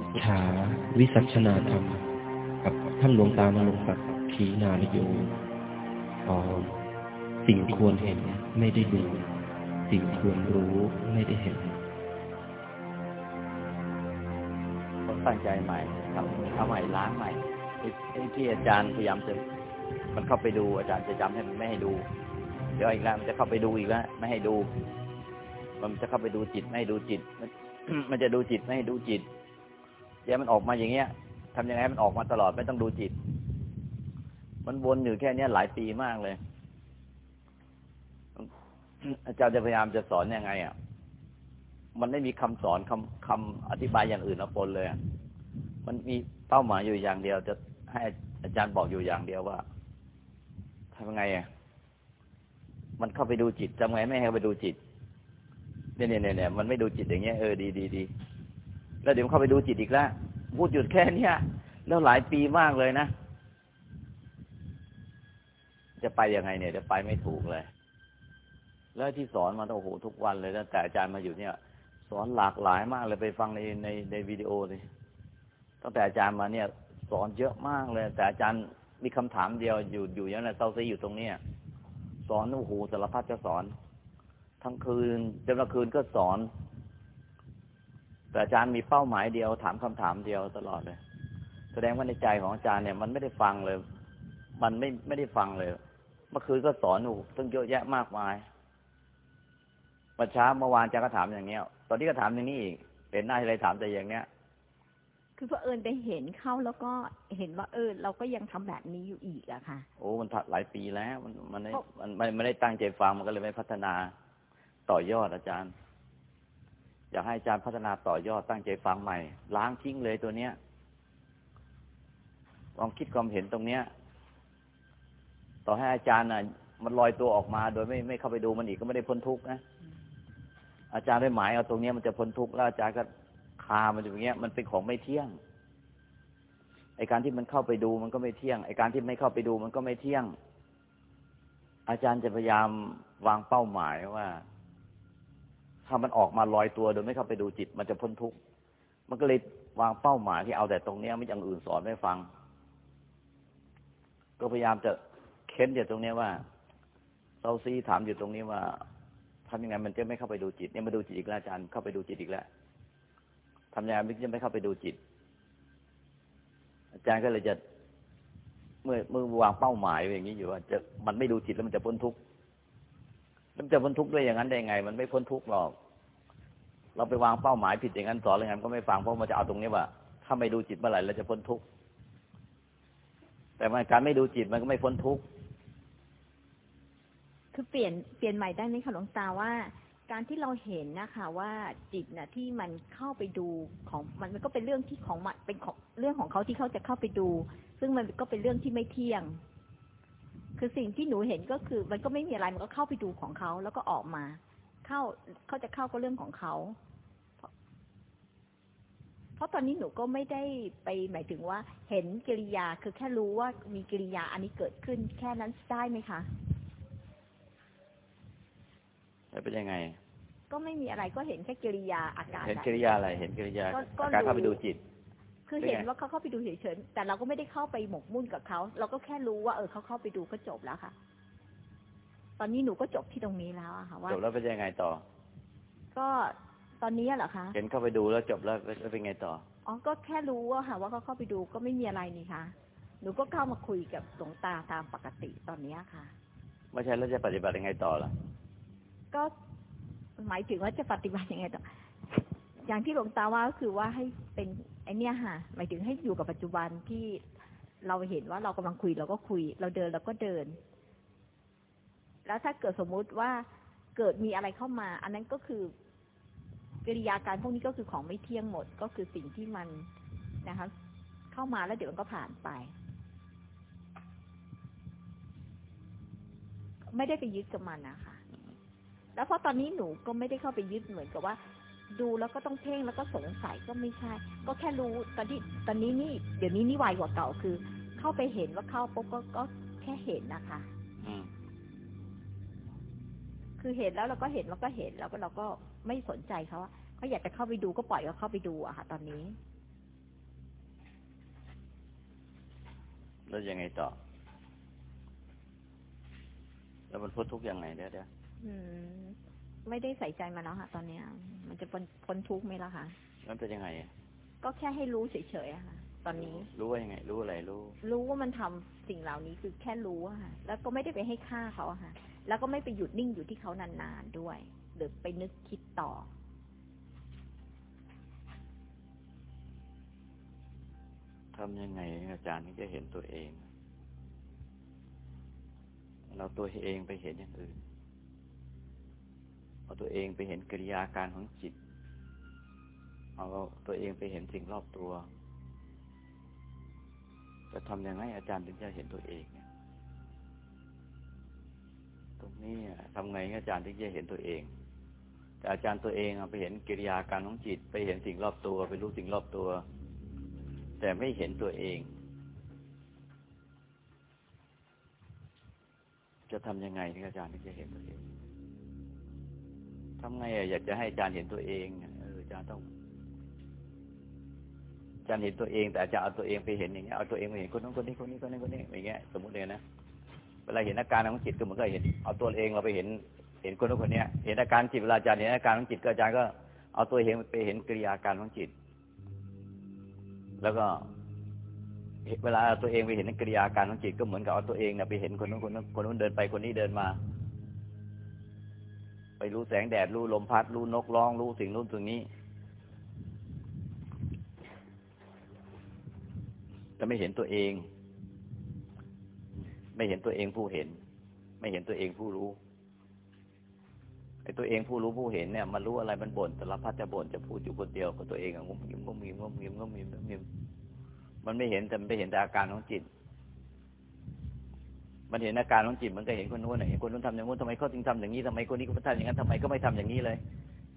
ปุจฉาวิสัชนาธรรม กับท่านหลวงตานรงศักดิ์ขีนานโยตอนสิ่งควรเห็นไม่ได้ดู สิ่งควรรู้ไม่ได้เห็นต้องตั้งใจใหม่ทำทำใหม่ล้างใหม่ไอ้ที่อาจารย์พยายามจะมันเข้าไปดูอาจารย์จะจำให้มันไม่ให้ดู เดี๋ยวอีกแล้วมันจะเข้าไปดูอีกแล้วไม่ให้ดู มันจะเข้าไปดูจิตไม่ให้ดูจิต มันมันจะดูจิตไม่ให้ดูจิต เดี๋ยวมันออกมาอย่างเงี้ยทำยังไงมันออกมาตลอดไม่ต้องดูจิต มันวนอยู่แค่เนี้ยหลายปีมากเลย อาจารย์จะพยายามจะสอนยังไงอะมันไม่มีคำสอนคำคำอธิบายอย่างอื่นมาปนเลย มันมีเป้าหมายอยู่อย่างเดียว จะให้อาจารย์บอกอยู่อย่างเดียวว่าทำยังไงอะมันเข้าไปดูจิตทำไงไม่ให้เข้าไปดูจิตเนี่ยเนี่ยเนี่ยเนี่ยมันไม่ดูจิตอย่างเงี้ยเออดีดีดี แล้วเดี๋ยวมันเข้าไปดูจิตอีกแล้วพูดหยุดแค่เนี้ยแล้วหลายปีมากเลยนะ จะไปยังไงเนี่ยจะไปไม่ถูกเลย แล้วที่สอนมาโอ้โหทุกวันเลยตั้งแต่อาจารย์มาอยู่เนี่ย สอนหลากหลายมากเลยไปฟังในในในวิดีโอเลยตั้งแต่อาจารย์มาเนี่ย สอนเยอะมากเลย แต่อาจารย์มีคำถามเดียวอยู่อยู่อย่างนั้นเซาซีอยู่ตรงเนี้ยสอนโอ้โหสารพัดจะสอน ทั้งคืนจนกลางคืนก็สอน แต่อาจารย์มีเป้าหมายเดียวถามคำถามเดียวตลอดเลย แสดงว่าในใจของอาจารย์เนี่ยมันไม่ได้ฟังเลย มันไม่ไม่ได้ฟังเลย เมื่อคืนก็สอนโอ้โหตั้งเยอะแยะมากมายวันเช้าเมื่อวานอาจารย์ก็ถามอย่างเงี้ย ตอนนี้ก็ถามอย่างนี้อีกเห็นหน้าอะไรถามแต่อย่างเนี้ย คือเผอิญไปเห็นเข้าแล้วก็เห็นว่าเออเราก็ยังทำแบบนี้อยู่อีกอะค่ะ โอ้มันถัดหลายปีแล้ว มันมันไม่เพราะมันไม่ไม่ได้ตั้งใจฟังมันก็เลยไม่พัฒนาต่อยอดอาจารย์ อยากให้อาจารย์พัฒนาต่อยอดตั้งใจฟังใหม่ ล้างทิ้งเลยตัวเนี้ยความคิดความเห็นตรงเนี้ย ต่อให้อาจารย์น่ะ มันลอยตัวออกมาโดยไม่ไม่เข้าไปดูมันอีกก็ไม่ได้พ้นทุกข์นะอาจารย์ได้หมายเอาตรงเนี้ยมันจะพ้นทุกข์แล้วอาจารย์ก็คามันอยู่อย่างเงี้ย มันเป็นของไม่เที่ยงไอการที่มันเข้าไปดูมันก็ไม่เที่ยงไอการที่ไม่เข้าไปดูมันก็ไม่เที่ยง อาจารย์จะพยายามวางเป้าหมายว่า ถ้ามันออกมาลอยตัวโดยไม่เข้าไปดูจิต มันจะพ้นทุกข์มันก็เลยวางเป้าหมายที่เอาแต่ตรงเนี้ยไม่อย่างอื่นสอนไม่ฟัง ก็พยายามจะเค้นอยู่ตรงเนี้ยว่าเซาซีถามอยู่ตรงนี้ว่าทำยังไงมันจะไม่เข้าไปดูจิตเนี่ยมาดูจิตอีกแล้วอาจารย์เข้าไปดูจิตอีกแล้วทำยังไงมันจะไม่เข้าไปดูจิต อาจารย์ก็เลยจะเมื่อเมื่อวางเป้าหมายอย่างนี้อยู่ว่าจะมันไม่ดูจิตแล้วมันจะพ้นทุกข์ มันจะพ้นทุกข์ด้วยอย่างนั้นได้ไง มันไม่พ้นทุกข์หรอก เราไปวางเป้าหมายผิดอย่างนั้นสอนอย่างนั้นก็ไม่ฟังเพราะมันจะเอาตรงนี้ว่า ถ้าไม่ดูจิตเมื่อไหร่เราจะพ้นทุกข์แต่การไม่ดูจิตมันก็ไม่พ้นทุกข์คือเปลี่ยนเปลี่ยนใหม่ได้ไหมคะหลวงตาว่าการที่เราเห็นนะคะว่าจิตน่ะที่มันเข้าไปดูของมันมันก็เป็นเรื่องที่ของมันเป็นของเรื่องของเขาที่เขาจะเข้าไปดู ซึ่งมันก็เป็นเรื่องที่ไม่เที่ยง คือสิ่งที่หนูเห็นก็คือ มันก็ไม่มีอะไรมันก็เข้าไปดูของเขาแล้วก็ออกมา เข้าเขาจะเข้าก็เรื่องของเขาเพราะเพราะตอนนี้หนูก็ไม่ได้ไปหมายถึงว่า เห็นกิริยาคือแค่รู้ว่ามีกิริยาอันนี้เกิดขึ้น แค่นั้นได้ไหมคะแล้วเป็นยังไง ก็ไม่มีอะไรก็เห็นแค่กิริยาอาการเห็นแบบกิริยาอะไรเห็นกิริยาก็ก็อาการเข้าไปรู้ดูจิต คือเป็นไงเห็นว่าเขาเข้าไปดูเฉยๆแต่เราก็ไม่ได้เข้าไปหมกมุ่นกับเขา เราก็แค่รู้ว่า เออเขาเข้าไปดูก็จบแล้วค่ะ ตอนนี้หนูก็จบที่ตรงนี้แล้วอะค่ะว่าจบแล้วเป็นยังไงต่อ ก็ตอนนี้เหรอคะ เห็นเข้าไปดูแล้วจบแล้วแล้วเป็นไงต่ออ๋อก็แค่รู้ว่าค่ะ ว่าเขาเข้าไปดูก็ไม่มีอะไรนี่คะหนูก็เข้ามาคุยกับหลวงตาตามปกติตอนเนี้ยค่ะ ไม่ใช่แล้วจะปฏิบัติยังไงต่อล่ะ ก็หมายถึงว่าจะปฏิบัติยังไงต่อ อย่างที่หลวงตาว่าก็คือว่าให้เป็นไอ เนี้ยค่ะ หมายถึงให้อยู่กับปัจจุบันที่เราเห็นว่าเรากำลังคุยเราก็คุย เราเดินเราก็เดิน แล้วถ้าเกิดสมมุติว่าเกิดมีอะไรเข้ามา อันนั้นก็คือกิริยาการพวกนี้ก็คือของไม่เที่ยงหมดก็คือสิ่งที่มันนะคะ เข้ามาแล้วเดี๋ยวมันก็ผ่านไป ไม่ได้ไปยึดกับมันนะคะแล้วเพราะตอนนี้หนูก็ไม่ได้เข้าไปยึดเหมือนกับว่า ดูแล้วก็ต้องเพ่งแล้วก็สงสัยก็ไม่ใช่ ก็แค่รู้ตอนนี้ตอนนี้นี่เดี๋ยวนี้นี่ไวกว่าเก่าคือ เข้าไปเห็นว่าเข้าปุ๊บก็ก็แค่เห็นนะคะคือเห็นแล้วเราก็เห็นแล้วก็เห็นแล้วก็เราก็ไม่สนใจเขาเขาอยากจะเข้าไปดูก็ปล่อยเขาเข้าไปดูอะค่ะ ตอนนี้ แล้วยังไงต่อ แล้วมันพูดทุกอย่างไงเด้อเดี๋ยว ไม่ได้ใส่ใจมันแล้วค่ะ ตอนเนี้ย มันจะพ้นพ้นทุกข์ไหมล่ะคะมันเป็นยังไงอะก็แค่ให้รู้เฉยๆอะค่ะ ตอนนี้ รู้ว่ายังไง รู้อะไรรู้ รู้ว่ามันทำสิ่งเหล่านี้คือแค่รู้อะค่ะ แล้วก็ไม่ได้ไปให้ค่าเขาอะค่ะ แล้วก็ไม่ไปหยุดนิ่งอยู่ที่เขานานๆด้วย หรือไปนึกคิดต่อทำยังไงอาจารย์ถึงจะเห็นตัวเอง เราตัวเองไปเห็นอย่างอื่น เอาตัวเองไปเห็นกิริยาการของจิต เอาตัวเองไปเห็นสิ่งรอบตัว จะทำยังไงอาจารย์ถึงจะเห็นตัวเองเนี่ยตรงนี้ทำไงอาจารย์ถึงจะเห็นตัวเอง แต่อาจารย์ตัวเองอะไปเห็นกิริยาการของจิต ไปเห็นสิ่งรอบตัว ไปรู้สิ่งรอบตัว แต่ไม่เห็นตัวเอง จะทำยังไงถึงอาจารย์ถึงจะเห็นตัวเอง ทำไงอะอยากจะให้อาจารย์เห็นตัวเองเอออาจารย์ต้องอาจารย์เห็นตัวเอง แต่อาจารย์เอาตัวเองไปเห็นอย่างเงี้ยเอาตัวเองไปเห็นคนนั้นคนนี้คนนี้คนนี้คนนี้อย่างเงี้ยสมมติเลยนะเวลาเห็นอาการของจิตก็เหมือนกับเห็น เอาตัวเองเราไปเห็น เห็นคนนั้นคนนี้เห็นอาการจิตเวลาอาจารย์เห็นอาการของจิตก็อาจารย์ก็เอาตัวเองไปเห็นกิริยาการของจิต แล้วก็เวลาเอาตัวเองไปเห็นกิริยาการของจิตก็เหมือนกับเอาตัวเองเนี่ยไปเห็นคนนู้นคนนู้นคนนู้นเดินไปคนนี้เดินมา ไปรู้แสงแดดรู้ลมพัดรู้นกร้องรู้สิ่งนู้นสิ่งนี้ จะไม่เห็นตัวเอง ไม่เห็นตัวเองผู้เห็น ไม่เห็นตัวเองผู้รู้ไอ้ตัวเองผู้รู้ผู้เห็นเนี่ยมันรู้อะไรมันบ่นแต่ละพัดจะบ่นจะพูดอยู่คนเดียวกับตัวเองอะงุ้มยิ้มงุ้มยิ้มงุ้มยิ้มงุ้มยิ้มงุ้มยิ้มมันไม่เห็นแต่มันไปเห็นแต่อาการของจิต มันเห็นอาการของจิตมันก็เห็นคนนู้นเห็นคนนู้นทำอย่างนู้นทำไมเขาถึงทำอย่างนี้ทำไมคนนี้ก็ทำอย่างนั้นทำไมก็ไม่ทำอย่างนี้เลย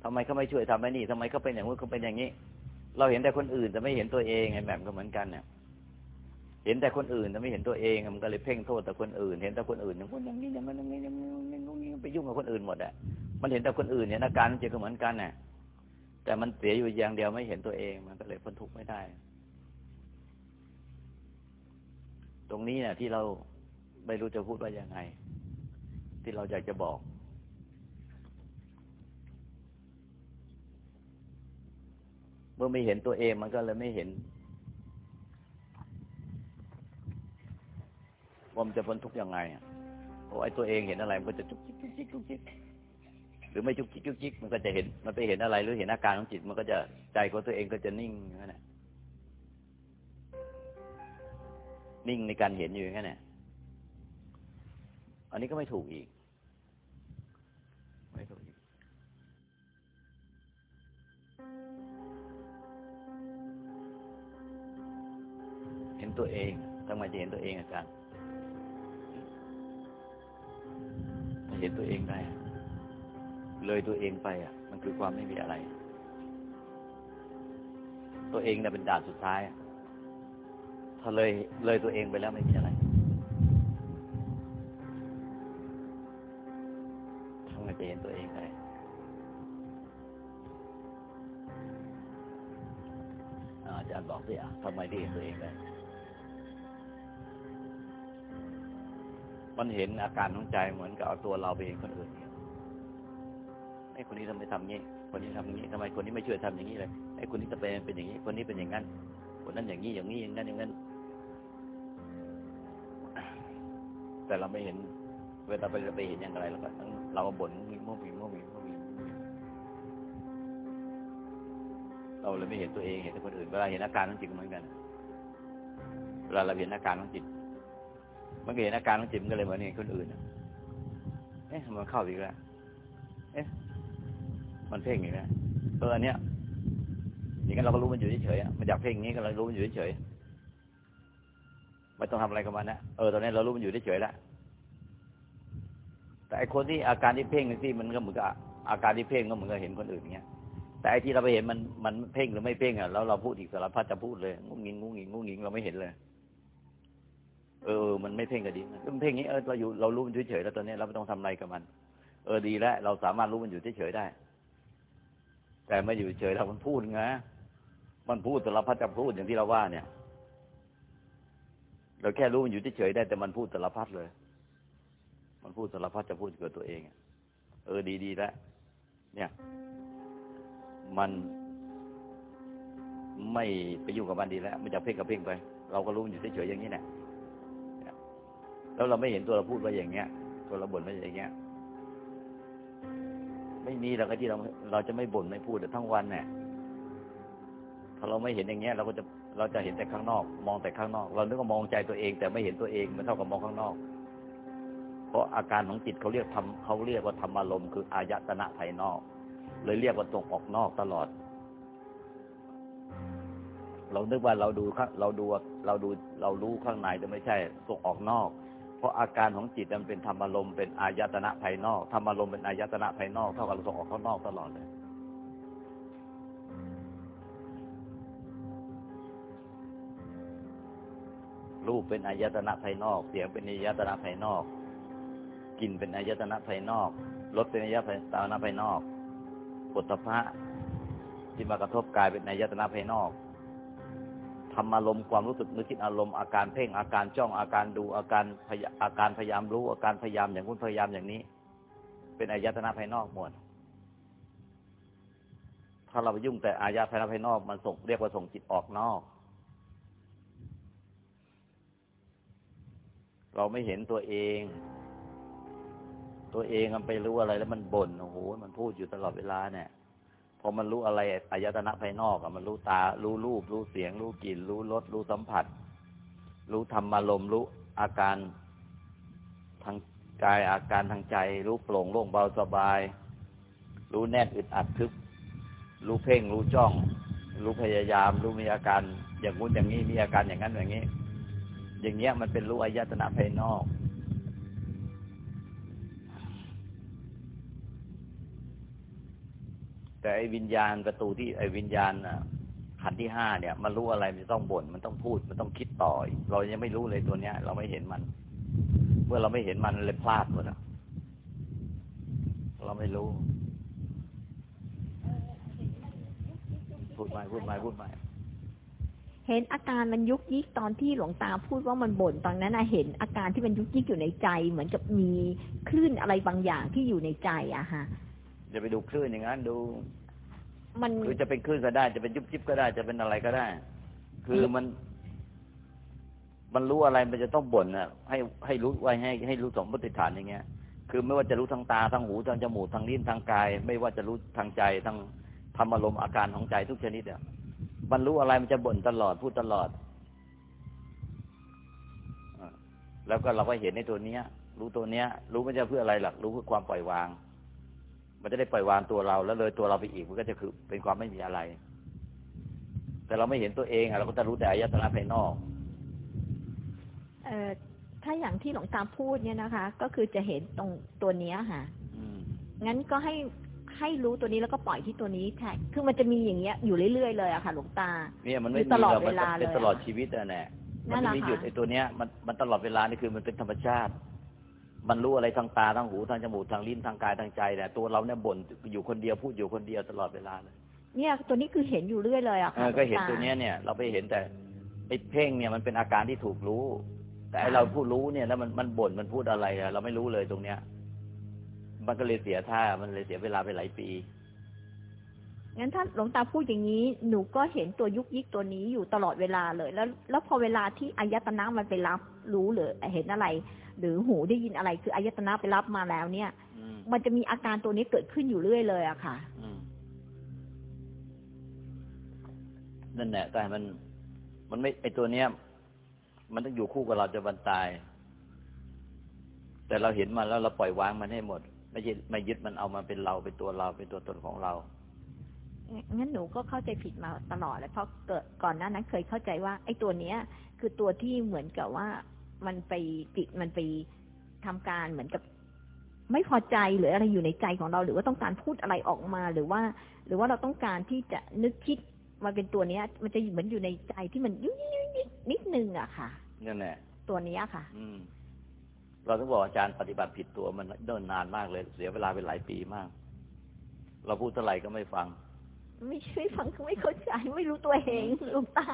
ทำไมเขาไม่ช่วยทำไอ้นี่ทำไมเขาเป็นอย่างนู้นเขาเป็นอย่างนี้ เราเห็นแต่คนอื่นแต่ไม่เห็นตัวเองไงแบบก็เหมือนกันเนี่ยเห็นแต่คนอื่นแต่ไม่เห็นตัวเองมันก็เลยเพ่งโทษแต่คนอื่น เห็นแต่คนอื่นอย่างนู้นอย่างนี้อย่างนั้นอย่างนี้อย่างนี้อย่างนี้อย่างนี้ไปยุ่งกับคนอื่นหมดอะมันเห็นแต่คนอื่นเนี่ยอาการจิตก็เหมือนกันน่ะแต่มันเสียอยู่อย่างเดียวไม่เห็นตัวเอง มันก็เลยพ้นทุกข์ไม่ได้ ตรงนี้เนี่ยที่เรา ไม่รู้จะพูดว่ายังไง ที่เราอยากจะบอก เมื่อไม่เห็นตัวเองมันก็เลยไม่เห็นว่ามันจะพ้นทุกข์ยังไงอะเพราะไอ้ตัวเองเห็นอะไรมันก็จะจุกจิกจุกจิกจุกจิกหรือไม่จุกจิกจุกจิกมันก็จะเห็น มันไปเห็นอะไร หรือเห็นอาการของจิต มันก็จะใจของตัวเองก็จะนิ่งอย่นั้นแหละนิ่งในการเห็นอยู่อย่นั้น อันนี้ก็ไม่ถูกอีก ไม่ถูกอีก เห็นตัวเองทำไมจะเห็นตัวเองอาจารย์ถ้าเห็นตัวเองได้ เลยตัวเองไปอะ มันคือความไม่มีอะไร ตัวเองเนี่ยเป็นด่านสุดท้าย ถ้าเลยเลยตัวเองไปแล้วไม่มีอะไราอาจารย์บอกสิอะทำไมที่ตัวเองได้มันเห็นอาการของใจเหมือนกับเอาตัวเราไปเห็นคนอื่นไอ้คนนี้ทำไมทำงี้ คนนี้ทำงี้ทำไมคนนี้ไม่ช่วยทำอย่างนี้เลยไอ้คนนี้จะเป็นเป็นอย่างนี้ คนนี้เป็นอย่างนั้นคนนั้นอย่างนี้อย่างนี้อย่างนั้นอย่างนั้น แต่เราไม่เห็นเวลาไปไปเห็นอย่างไรแล้วก็เราบ่นมีโมมีโมมีโเราเลยไม่เห็นตัวเองเห็นแต่คนอื่นเวลาเห็นอาการของจิตเหมือนกันเวลาเราเห็นอาการของจิตมันก็เห็นอาการของจิตมันก็เลยเหมือนเห็นคนอื่นเอ๊ะมันเข้าอีกแล้วเอ๊ะมันเพ่งอีกแล้วเอออันเนี้ยอย่างนั้นเราก็รู้มันอยู่เฉยๆมันอยากเพ่งอย่างนี้ก็เรารู้มันอยู่เฉยไม่ต้องทำอะไรกับมันนะเออตอนนี้เรารู้มันอยู่เฉยแล้วแต่ไอคนที่อาการที่เพ่งที่มันก็เหมือนกับอาการที่เพ่งก็เหมือนกับเห็นคนอื่นอย่างเงี้ย แต่ไอ้ที่เราไปเห็นมันมันเพ่งหรือไม่เพ่งอะแล้วเราพูดอีกสารพัดจะพูดเลยงุ้งงิงงุ้งงิงงุ้งงิงเราไม่เห็นเลย เออ มันไม่เพ่งก็ดีมันเพ่งนี้เออเราอยู่เรารู้มันเฉยๆแล้วตอนนี้เราไม่ต้องทำอะไรกับมัน เออดีแล้วเราสามารถรู้มันอยู่เฉยๆได้ แต่ไม่อยู่เฉยเรามันพูดไงมันพูดสารพัดจะพูดอย่างที่เราว่าเนี่ย เราแค่รู้มันอยู่เฉยๆได้แต่มันพูดสารพัดเลย มันพูดสารพัดจะพูดเกิดตัวเองเออดีๆแล้วเนี่ย มันไม่ไปยุ่งกับมันดีแล้วมันจะเพ่งกับเพ่งไป เราก็รู้อยู่เฉยๆอย่างนี้แหละแล้วเราไม่เห็นตัวเราพูดว่าอย่างเงี้ย ตัวเราบ่นว่าอย่างเงี้ย ไม่มีเราก็ที่เราเราจะไม่บ่นไม่พูดแต่ทั้งวันเนี่ยถ้าเราไม่เห็นอย่างเงี้ย เราก็จะเราจะเห็นแต่ข้างนอก มองแต่ข้างนอก เราเนึกว่ามองใจตัวเอง แต่ไม่เห็นตัวเองมันเท่ากับมองข้างนอก เพราะอาการของจิตเขาเรียกทำเขาเรียกว่าธรรมารมณ์คืออายตนะภายนอก เลยเรียกว่าตรงออกนอกตลอด เรานึกว่าเราดูเราดูเราดูเรารู้ข้างในแต่ไม่ใช่ส่งออกนอก เพราะอาการของจิตมันเป็นธรรมารมณ์เป็นอายตนะภายนอกธรรมารมณ์เป็นอายตนะภายนอกเท่ากับเราส่งออกข้างนอกตลอดเลยรูปเป็นอายตนะภายนอก เสียงเป็นอายตนะภายนอกกลิ่นเป็นอายตนะภายนอกรสเป็นอายตนะภายนอก ปุถะที่มากระทบกายเป็นอายตนะภายนอกทำอารมณ์ความรู้สึกนึกคิดอารมณ์อาการเพ่งอาการจ้องอาการดูอาการพยาอาการพยายามรู้อาการพยายามอย่างนู้นพยายามอย่างนี้ เป็นอายตนะภายนอกหมด ถ้าเราไปยุ่งแต่อายตนะภายนอกมันส่งเรียกว่าส่งจิตออกนอก เราไม่เห็นตัวเอง ตัวเองมันไปรู้อะไรแล้วมันบ่นโอ้โหมันพูดอยู่ตลอดเวลาเนี่ยพอมันรู้อะไรอายตนะภายนอกอะมันรู้ตา รู้รูป รู้เสียง รู้กลิ่น รู้รสรู้สัมผัส รู้ธรรมารมรู้อาการทางกายอาการทางใจ รู้โปร่งโล่งเบาสบาย รู้แน่นอึดอัดทึบรู้เพ่ง รู้จ้อง รู้พยายาม รู้มีอาการ อย่างงู้นอย่างนี้มีอาการอย่างนั้นอย่างนี้ อย่างเงี้ยมันเป็นรู้อายตนะภายนอก แต่ไอ้วิญญาณประตูที่ไอ้วิญญาณขันที่ห้าเนี่ยมันรู้อะไรมันต้องบ่นมันต้องพูดมันต้องคิดต่อเรายังไม่รู้เลยตัวเนี้ย เราไม่เห็นมัน เมื่อเราไม่เห็นมันเลยพลาดหมดอะเราไม่รู้ พูดไปพูดไปพูดไปเห็นอาการมันยุกยิกตอนที่หลวงตาพูดว่ามันบ่นตอนนั้นนะเห็นอาการที่มันยุกยิกอยู่ในใจ เหมือนกับมีคลื่นอะไรบางอย่างที่อยู่ในใจอะฮะ จะไปดูคลื่นอย่างนั้นดู มันคือจะเป็นคลื่นก็ได้ จะเป็นยุบยิบก็ได้ จะเป็นอะไรก็ได้ คือมันมันรู้อะไรมันจะต้องบ่นอะ ให้ให้รู้ไว้ให้ให้รู้สมมติฐานอย่างเงี้ย คือไม่ว่าจะรู้ทางตาทางหูทางจมูกทางลิ้นทางกาย ไม่ว่าจะรู้ทางใจทางธรรมอารมณ์อาการของใจทุกชนิดอะมันรู้อะไรมันจะบ่นตลอดพูดตลอดอ่าแล้วก็เราก็เห็นในตัวเนี้ย รู้ตัวเนี้ย รู้มันจะเพื่ออะไรหลักรู้เพื่อความปล่อยวาง มันจะได้ปล่อยวางตัวเรา แล้วเลยตัวเราไปอีกมันก็จะคือเป็นความไม่มีอะไร แต่เราไม่เห็นตัวเองอะเราก็จะรู้แต่อายตนะภายนอก เอ่อถ้าอย่างที่หลวงตาพูดเนี่ยนะคะ ก็คือจะเห็นตรงตัวเนี้ยค่ะอืมงั้นก็ให้ให้รู้ตัวนี้แล้วก็ปล่อยที่ตัวนี้แทนคือมันจะมีอย่างเงี้ยอยู่เรื่อยๆเลยอะค่ะ หลวงตา เนี่ยมันไม่อยู่มีตลอดหรกมันเวลาเป็นเลยตลอดอะชีวิตอะแน่มันนั่นแหจะละมีหยุดค่ะไอ้ตัวเนี้ยมันมันตลอดเวลานี่คือมันเป็นธรรมชาติ มันรู้อะไรทางตาทางหูทางจมูกทางลิ้นทางกายทางใจเนี่ยตัวเราเนี่ยบ่นอยู่คนเดียวพูดอยู่คนเดียวตลอดเวลาเลยเนี่ยตัวนี้คือเห็นอยู่เรื่อยเลยอะเอค่ะอก็เห็นลงาตัวเนี้ยเนี่ยเราไปเห็นแต่ไอ้เพ่งเนี่ยมันเป็นอาการที่ถูกรู้ แต่ไอ้เราผู้รู้เนี่ยแล้วมันมันบ่นมันพูดอะไรอะเราไม่รู้เลยตรงเนี้ย มันก็เลยเสียท่ามันเลยเสียเวลาไปหลายปีงั้นถ้าหลวงตาพูดอย่างนี้หนูก็เห็นตัวยุกยิกตัวนี้อยู่ตลอดเวลาเลย แล้ว แล้วพอเวลาที่อายตนะมันไปรับรู้หรือเห็นอะไร หรือหูได้ยินอะไรคืออายตนะไปรับมาแล้วเนี่ยอืมมันจะมีอาการตัวนี้เกิดขึ้นอยู่เรื่อยเลยอะค่ะอืมนั่นแหละแต่มัน มันไม่ไอตัวเนี้ย มันต้องอยู่คู่กับเราจนวันตาย แต่เราเห็นมันแล้วเราปล่อยวางมันให้หมด ไม่ยึดไม่ยึดมันเอามาเป็นเราเป็นตัวเราเป็นตัวตนของเรางั้นหนูก็เข้าใจผิดมาตลอดเลยเพราะเกิดก่อนหน้านั้นเคยเข้าใจว่า ไอ้ตัวเนี้ย คือตัวที่เหมือนกับว่า มันไปจิตมันไปทำการเหมือนกับ ไม่พอใจหรืออะไรอยู่ในใจของเรา หรือว่าต้องการพูดอะไรออกมาหรือว่า หรือว่าเราต้องการที่จะนึกคิดมาเป็นตัวเนี้ย มันจะเหมือนอยู่ในใจที่มันยุยๆนิดนิดนึงอะค่ะนั่นแหละตัวเนี้ยค่ะ อืม เราต้องบอกอาจารย์ปฏิบัติผิดตัวมันเดินนานมากเลย เสียเวลาไปหลายปีมาก เราพูดเท่าไหร่ก็ไม่ฟัง ไม่ช่วยฟังคือไม่เข้าใจไม่รู้ตัวเองหลุงตา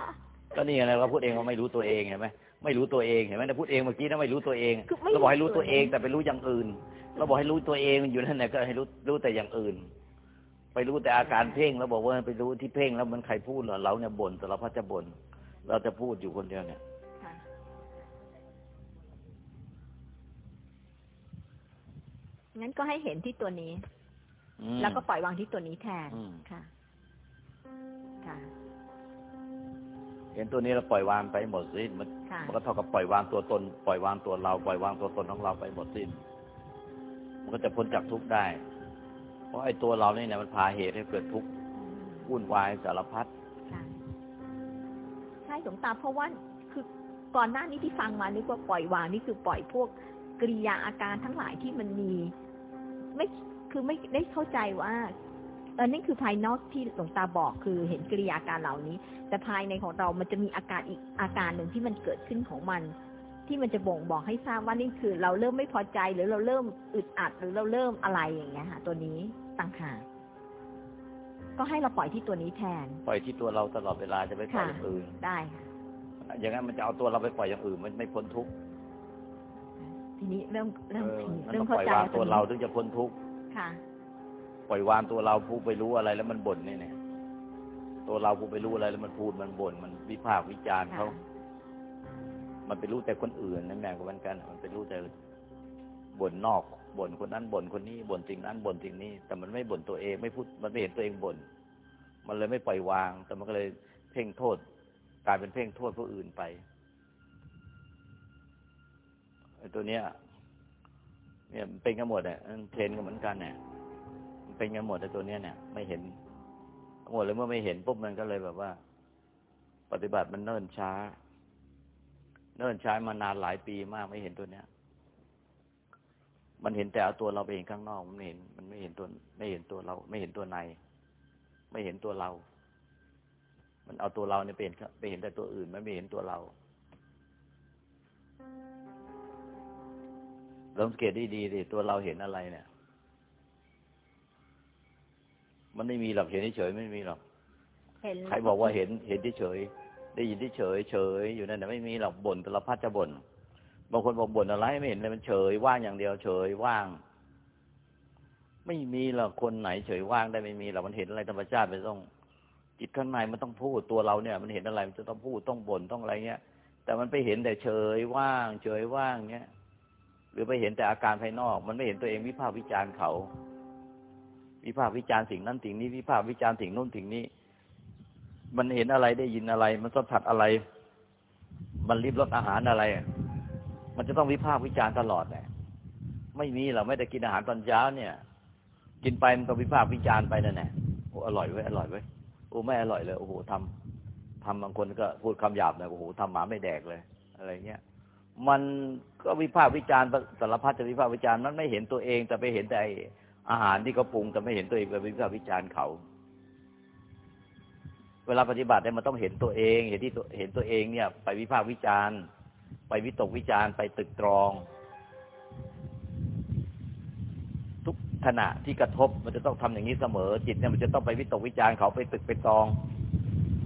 แต่ก็นี่ไงเราพูดเองว่าไม่รู้ตัวเองเห็นไหม ไม่รู้ตัวเองเห็นไหมเราพูดเองเมื่อกี้นะไม่รู้ตัวเองคือไม่เราบอกให้รู้รู้ตัวเองตัวเองแต่ไปรู้อย่างอื่น เราบอกให้รู้ตัวเองอยู่นั่นแหละก็ให้รู้รู้แต่อย่างอื่น ไปรู้แต่อาการเพ่งแล้วบอกว่าไปรู้ที่เพ่งแล้วมันใครพูดเหรอเราเนี่ยบ่นแต่เราพัดจะบ่นเราจะพูดอยู่คนเดียวเนี่ยค่ะงั้นก็ให้เห็นที่ตัวนี้อืมแล้วก็ปล่อยวางที่ตัวนี้แทนอืมค่ะ ค่ะ เห็นตัวนี้เราปล่อยวางไปหมดสิ้นมันค่ะมันก็เท่ากับปล่อยวางตัวตน ปล่อยวางตัวเรา ปล่อยวางตัวตนของเราไปหมดสิ้น มันก็จะพ้นจากทุกข์ได้ เพราะไอ้ตัวเรานี่เนี่ยมันพาเหตุให้เกิดทุกข์วุ่นวายสารพัดค่ะใช่หลวงตาเพราะว่าคือก่อนหน้านี้ที่ฟังมานึกว่าปล่อยวางนี่คือปล่อยพวกกริยาอาการทั้งหลายที่มันมี ไม่คือไม่ได้เข้าใจว่าเออนั่นคือภายนอกที่หลวงตาบอกคือเห็นกริยาอาการเหล่านี้ แต่ภายในของเรามันจะมีอาการอีกอาการหนึ่งที่มันเกิดขึ้นของมัน ที่มันจะบ่งบอกให้ทราบว่านี่คือ เราเริ่มไม่พอใจหรือเราเริ่มอึดอัดหรือเราเริ่มอะไรอย่างเงี้ยค่ะตัวนี้ต่างหากก็ให้เราปล่อยที่ตัวนี้แทน ปล่อยที่ตัวเราตลอดเวลาจะไปปล่อยอย่างอื่นได้ค่ะอย่างนั้นมันจะเอาตัวเราไปปล่อยอย่างอื่น มันไม่พ้นทุกข์ทีนี้เริ่มเริ่มเออมันเริ่ต้มองปเข้าล่อยใจวางแล้ตัวนี้เราถึงจะพ้นทุกข์ค่ะ ปล่อยวางตัวเราผู้ไปรู้อะไรแล้วมันบ่นเนี่ยเนี่ย ตัวเราผู้ไปรู้อะไรแล้วมันพูดมันบ่นมันวิพากษ์วิจารณ์เขาค่ะมันไปรู้แต่คนอื่นนั่นแหละก็เหมือนกัน มันไปรู้แต่บ่นนอกบ่นคนนั้นบ่นคนนี้บ่นสิ่งนั้นบ่นสิ่งนี้ แต่มันไม่บ่นตัวเองไม่พูดมันไม่เห็นตัวเองบ่นมันเลยไม่ปล่อยวาง แต่มันก็เลยเพ่งโทษ กลายเป็นเพ่งโทษผู้อื่นไปไอ้ตัวเนี้ย เนี่ยมันเป็นกันหมดอะมันเทรนกันเหมือนกันเนี่ยมันเป็นกันหมดไอ้ตัวเนี้ยเนี่ย ไม่เห็น หมดเลยเมื่อไม่เห็นปุ๊บมันก็เลยแบบว่า ปฏิบัติมันเนิ่นช้า เนิ่นช้ามานานหลายปีมากไม่เห็นตัวเนี้ย มันเห็นแต่เอาตัวเราไปเห็นข้างนอก มันไม่เห็น มันไม่เห็นตัว ไม่เห็นตัวเรา ไม่เห็นตัวใน ไม่เห็นตัวเรา มันเอาตัวเราเนี่ยไปเห็นไปเห็นแต่ตัวอื่น มันไม่เห็นตัวเราลองสังเกตดีๆดิตัวเราเห็นอะไรเนี่ย มันไม่มีหรอกเห็นเฉยๆไม่มีหรอกเห็นใครบอกว่าเห็นเห็นเฉยๆได้ยินเฉยๆเฉยอยู่นั่นแต่ะไม่มีหรอกบ่นแต่ละพัดจะบ่นบางคนบอกบ่นอะไรไม่เห็นเลยมันเฉยว่างอย่างเดียว เฉยว่าง ไม่มีหรอกคนไหนเฉยว่างได้ไม่มีหรอกมันเห็นอะไรธรรมชาติมันต้อง จิตข้างในมันต้องพูดตัวเราเนี่ย มันเห็นอะไรมันจะต้องพูดต้องบ่นต้องอะไรเงี้ย แต่มันไปเห็นแต่เฉยว่าง เฉยว่างเงี้ย หรือไปเห็นแต่อาการภายนอก มันไม่เห็นตัวเองวิพากษ์วิจารณ์เขา วิพากษ์วิจารณ์สิ่งนั้นสิ่งนี้วิพากษ์วิจารณ์สิ่งนู้นสิ่งนี้ มันเห็นอะไรได้ยินอะไร มันสัมผัสอะไร มันริบรสอาหารอะไร มันจะต้องวิพากษ์วิจารณ์ตลอดแหละไม่มีเราไม่ได้กินอาหารตอนเช้าเนี่ย กินไปมันก็วิพากษ์วิจารณ์ไปนั่นแหละโอ้อร่อยเว้ยอร่อยเว้ยโอ้ไม่อร่อยเลยโอ้โหทำทำบางคนก็พูดคำหยาบเลยโอ้โหทำหมาไม่แดกเลย อะไรเงี้ยมันก็วิพากษ์วิจารณ์สารพัดจะวิพากษ์วิจารณ์มันไม่เห็นตัวเองแต่ไปเห็นแต่ อาหารที่เขาปรุงแต่ไม่เห็นตัวเองไปวิพากษ์วิจารณ์เขา เวลาปฏิบัติเนี่ยมันต้องเห็นตัวเอง เห็นที่เห็นตัวเองเนี่ย ไปวิพากษ์วิจารณ์ ไปวิตกวิจารณ์ไปตึกตรอง ทุกขณะที่กระทบมันจะต้องทำอย่างนี้เสมอ จิตเนี่ยมันจะต้องไปวิตกวิจารณ์เขาไปตึกไปตรอง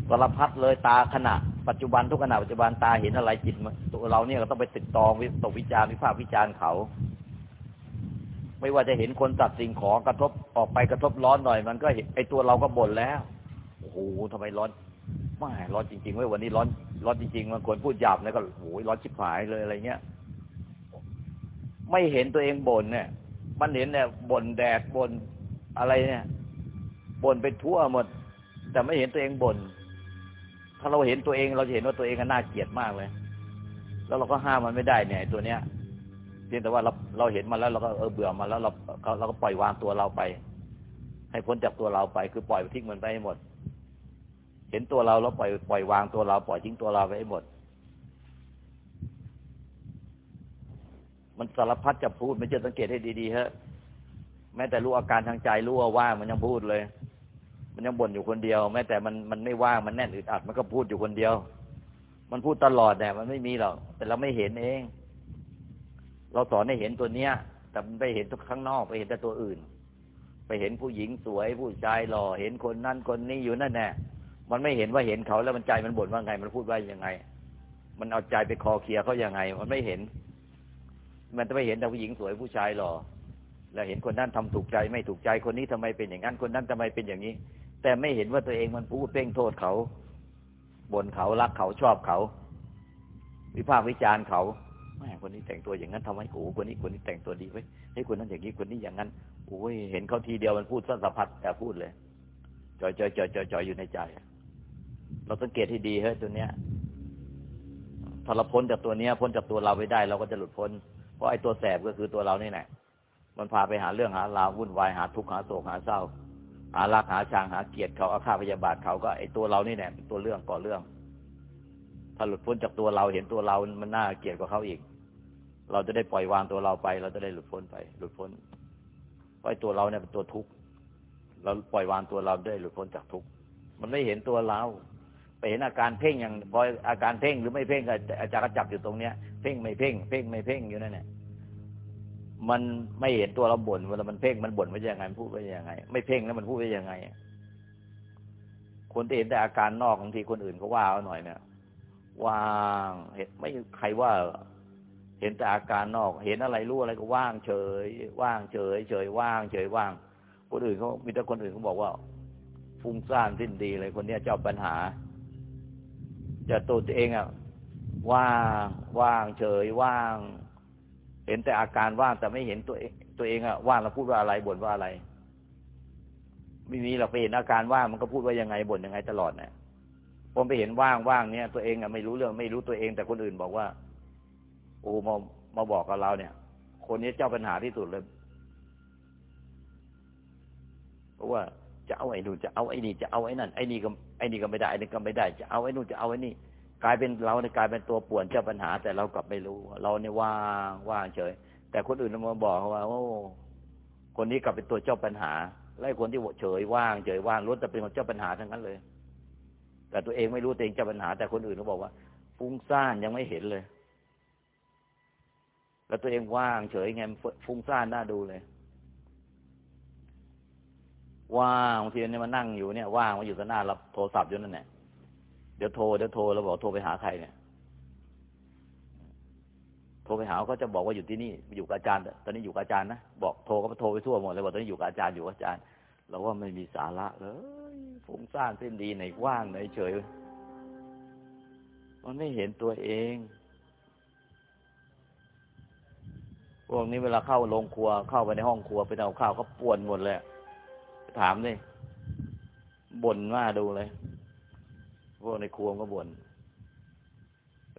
สารพัดเลยตาขณะปัจจุบันทุกขณะปัจจุบันตาเห็นอะไรจิตตัวเราเนี่ยก็ต้องไปตึกตรองวิตกวิจารณ์วิพากษ์วิจารณ์เขา ไม่ว่าจะเห็นคนตัดสิ่งของกระทบออกไปกระทบร้อนหน่อย มันก็ไอตัวเราก็บ่นแล้วโอ้โหทำไมร้อนไม่ร้อนจริงๆเว้ยวันนี้ร้อนร้อนจริงๆบางคนพูดหยาบเนี่ยก็โอ้ยร้อนชิบหายเลยอะไรเงี้ย ไม่เห็นตัวเองบ่นเนี่ย มันเห็นเนี่ยบ่นแดดบ่นอะไรเนี่ยบ่นไปทั่วหมด แต่ไม่เห็นตัวเองบ่นถ้าเราเห็นตัวเองเราจะเห็นว่าตัวเองก็น่าเกลียดมากเลย แล้วเราก็ห้ามมันไม่ได้เนี่ยตัวเนี้ย พียงแต่ว่าเราเราเห็นมันแล้วเราก็เออเบื่อมันแล้วเราเราก็ปล่อยวางตัวเราไป ให้พ้นจากตัวเราไป คือปล่อยทิ้งมันไปให้หมด เห็นตัวเราแล้วปล่อยปล่อยวางตัวเรา ปล่อยทิ้งตัวเราไปให้หมด มันสารพัดจะพูดไม่เชื่อสังเกตให้ดีๆฮะแม้แต่รู้อาการทางใจรู้ว่าว่างมันยังพูดเลย มันยังบ่นอยู่คนเดียว แม้แต่มันมันไม่ว่างมันแน่นอึดอัดมันก็พูดอยู่คนเดียว มันพูดตลอดแต่มันไม่มีหรอกแต่เราไม่เห็นเอง เราสอนให้เห็นตัวเนี้ย แต่มันไปเห็นตัวข้างนอกไปเห็นแต่ตัวอื่น ไปเห็นผู้หญิงสวยผู้ชายหล่อเห็นคนนั่นคนนี้อยู่นั่นแน่มันไม่เห็นว่าเห็นเขาแล้วมันใจมันบ่นว่าไง มันพูดว่ายังไง มันเอาใจไปคอเคลียเขายังไง มันไม่เห็น มันจะไม่เห็นแต่ผู้หญิงสวยผู้ชายหล่อแล้วเห็นคนนั้นทำถูกใจไม่ถูกใจคนนี้ทำไมเป็นอย่างนั้นคนนั้นทำไมเป็นอย่างนี้ แต่ไม่เห็นว่าตัวเองมันพูดเพ่งโทษเขาบ่นเขารักเขาชอบเขา วิพากษ์วิจารณ์เขา ม่คนนี้แต่งตัวอย่างนั้นทำไมโอ้คนนี้คนนี้แต่งตัวดีไว้ให้คนนั้นอย่างนี้คนนี้อย่างนั้นโอ้ยเห็นเขาทีเดียวมันพูดสั้นสะพัดแต่พูดเลยจอยจอยจอยจอยจอยอยู่ในใจ เราสังเกตให้ดีเฮ้ยตัวเนี้ยถ้าเราพ้นจากตัวเนี้ย พ้นจากตัวเราไปได้ เราก็จะหลุดพ้น เพราะไอ้ตัวแสบก็คือตัวเรานี่แหละมันพาไปหาเรื่องหาราววุ่นวายหาทุกข์หาโศกหาเศร้า หารักหาชังหาเกียดเขาอาฆาตพยาบาทเขาก็ไอ้ตัวเรานี่แหละเป็นตัวเรื่องก่อเรื่อง ถ้าหลุดพ้นจากตัวเราเห็นตัวเรา มันน่าเกลียดกว่าเขาอีก เราจะได้ปล่อยวางตัวเราไป เราจะได้หลุดพ้นไป หลุดพ้นเพราะไอ้ตัวเราเนี่ยเป็นตัวทุกข์เราปล่อยวางตัวเราได้หลุดพ้นจากทุกข์มันไม่เห็นตัวเราไปเห็นอาการเพ่งอย่างพออาการเพ่งหรือไม่เพ่งอาจารย์ก็จับอยู่ตรงเนี้ยเพ่งไม่เพ่งเพ่งไม่เพ่งอยู่นั่นแหละมันไม่เห็นตัวเราบ่นเวลามันเพ่งมันบ่นว่ายังไงมันพูดว่ายังไง ไม่เพ่งแล้วมันพูดว่ายังไงคนที่เห็นแต่อาการนอกบางทีคนอื่นเขาว่าเอาหน่อยเนี่ยว่างเห็นไม่ใครว่า เห็นแต่อาการนอก เห็นอะไรรู้อะไรก็ว่างเฉย ว่างเฉย เฉยว่างเฉยว่าง คนอื่นเขามีแต่คนอื่นเขาบอกว่า ฟุ้งซ่านสิ้นดีเลยคนเนี้ยเจ้าปัญหาจะตัวเองอะว่างว่างเฉยว่าง เห็นแต่อาการว่างแต่ไม่เห็นตัวเองตัวเองอะว่างแล้วพูดว่าอะไรบ่นว่าอะไร ไม่มีเราไปเห็นอาการว่างมันก็พูดว่ายังไงบ่นยังไงตลอดเนี่ยผมไปเห็นว่างว่างเนี่ยตัวเองอะไม่รู้เรื่องไม่รู้ตัวเอง แต่คนอื่นบอกว่า โอ้มามาบอกกับเราเนี่ย คนนี้เจ้าปัญหาที่สุดเลยเพราะว่าจะเอาไอ้นู่นจะเอาไอ้นี่จะเอาไอ้นั่นไอ้นี่ก็ไอ้นี่ก็ไม่ได้ไอ้นี่ก็ไม่ได้จะเอาไอ้นู่นจะเอาไอ้นี่ กลายเป็นเราในกลายเป็นตัวป่วนเจ้าปัญหา แต่เรากลับไม่รู้ เราเนี่ยว่างว่างเฉย แต่คนอื่นมาบอกว่าโอ้คนนี้กลับเป็นตัวเจ้าปัญหาไล่คนที่เฉยว่างเฉยว่างล้วนแต่เป็นเจ้าปัญหาทั้งนั้นเลย แต่ตัวเองไม่รู้ตัวเองเจ้าปัญหา แต่คนอื่นเขาบอกว่าฟุ้งซ่านยังไม่เห็นเลย แล้วตัวเองว่างเฉยไงฟุ้งซ่านน่าดูเลย ว่างบางทีเนี่ยมานั่งอยู่เนี่ยว่างมาอยู่ต่อหน้ารับโทรศัพท์อยู่นั่นแหละเดี๋ยวโทรเดี๋ยวโทรเราบอกโทรไปหาใครเนี่ยโทรไปหาเขาจะบอกว่าอยู่ที่นี่อยู่กับอาจารย์ ตอนนี้อยู่กับอาจารย์นะบอกโทรก็โทรไปทั่วหมดเลยบอกตอนนี้อยู่กับอาจารย์อยู่กับอาจารย์เราว่าไม่มีสาระเลยฟุ้งซ่านเส้นดีไหนว่างไหนเฉย มันไม่เห็นตัวเอง พวกนี้เวลาเข้าโรงครัวเข้าไปในห้องครัวไปเอาข้าวเขาป่วนหมดเลยถามดิบ่นว่าดูเลย พวกในครัวก็บ่น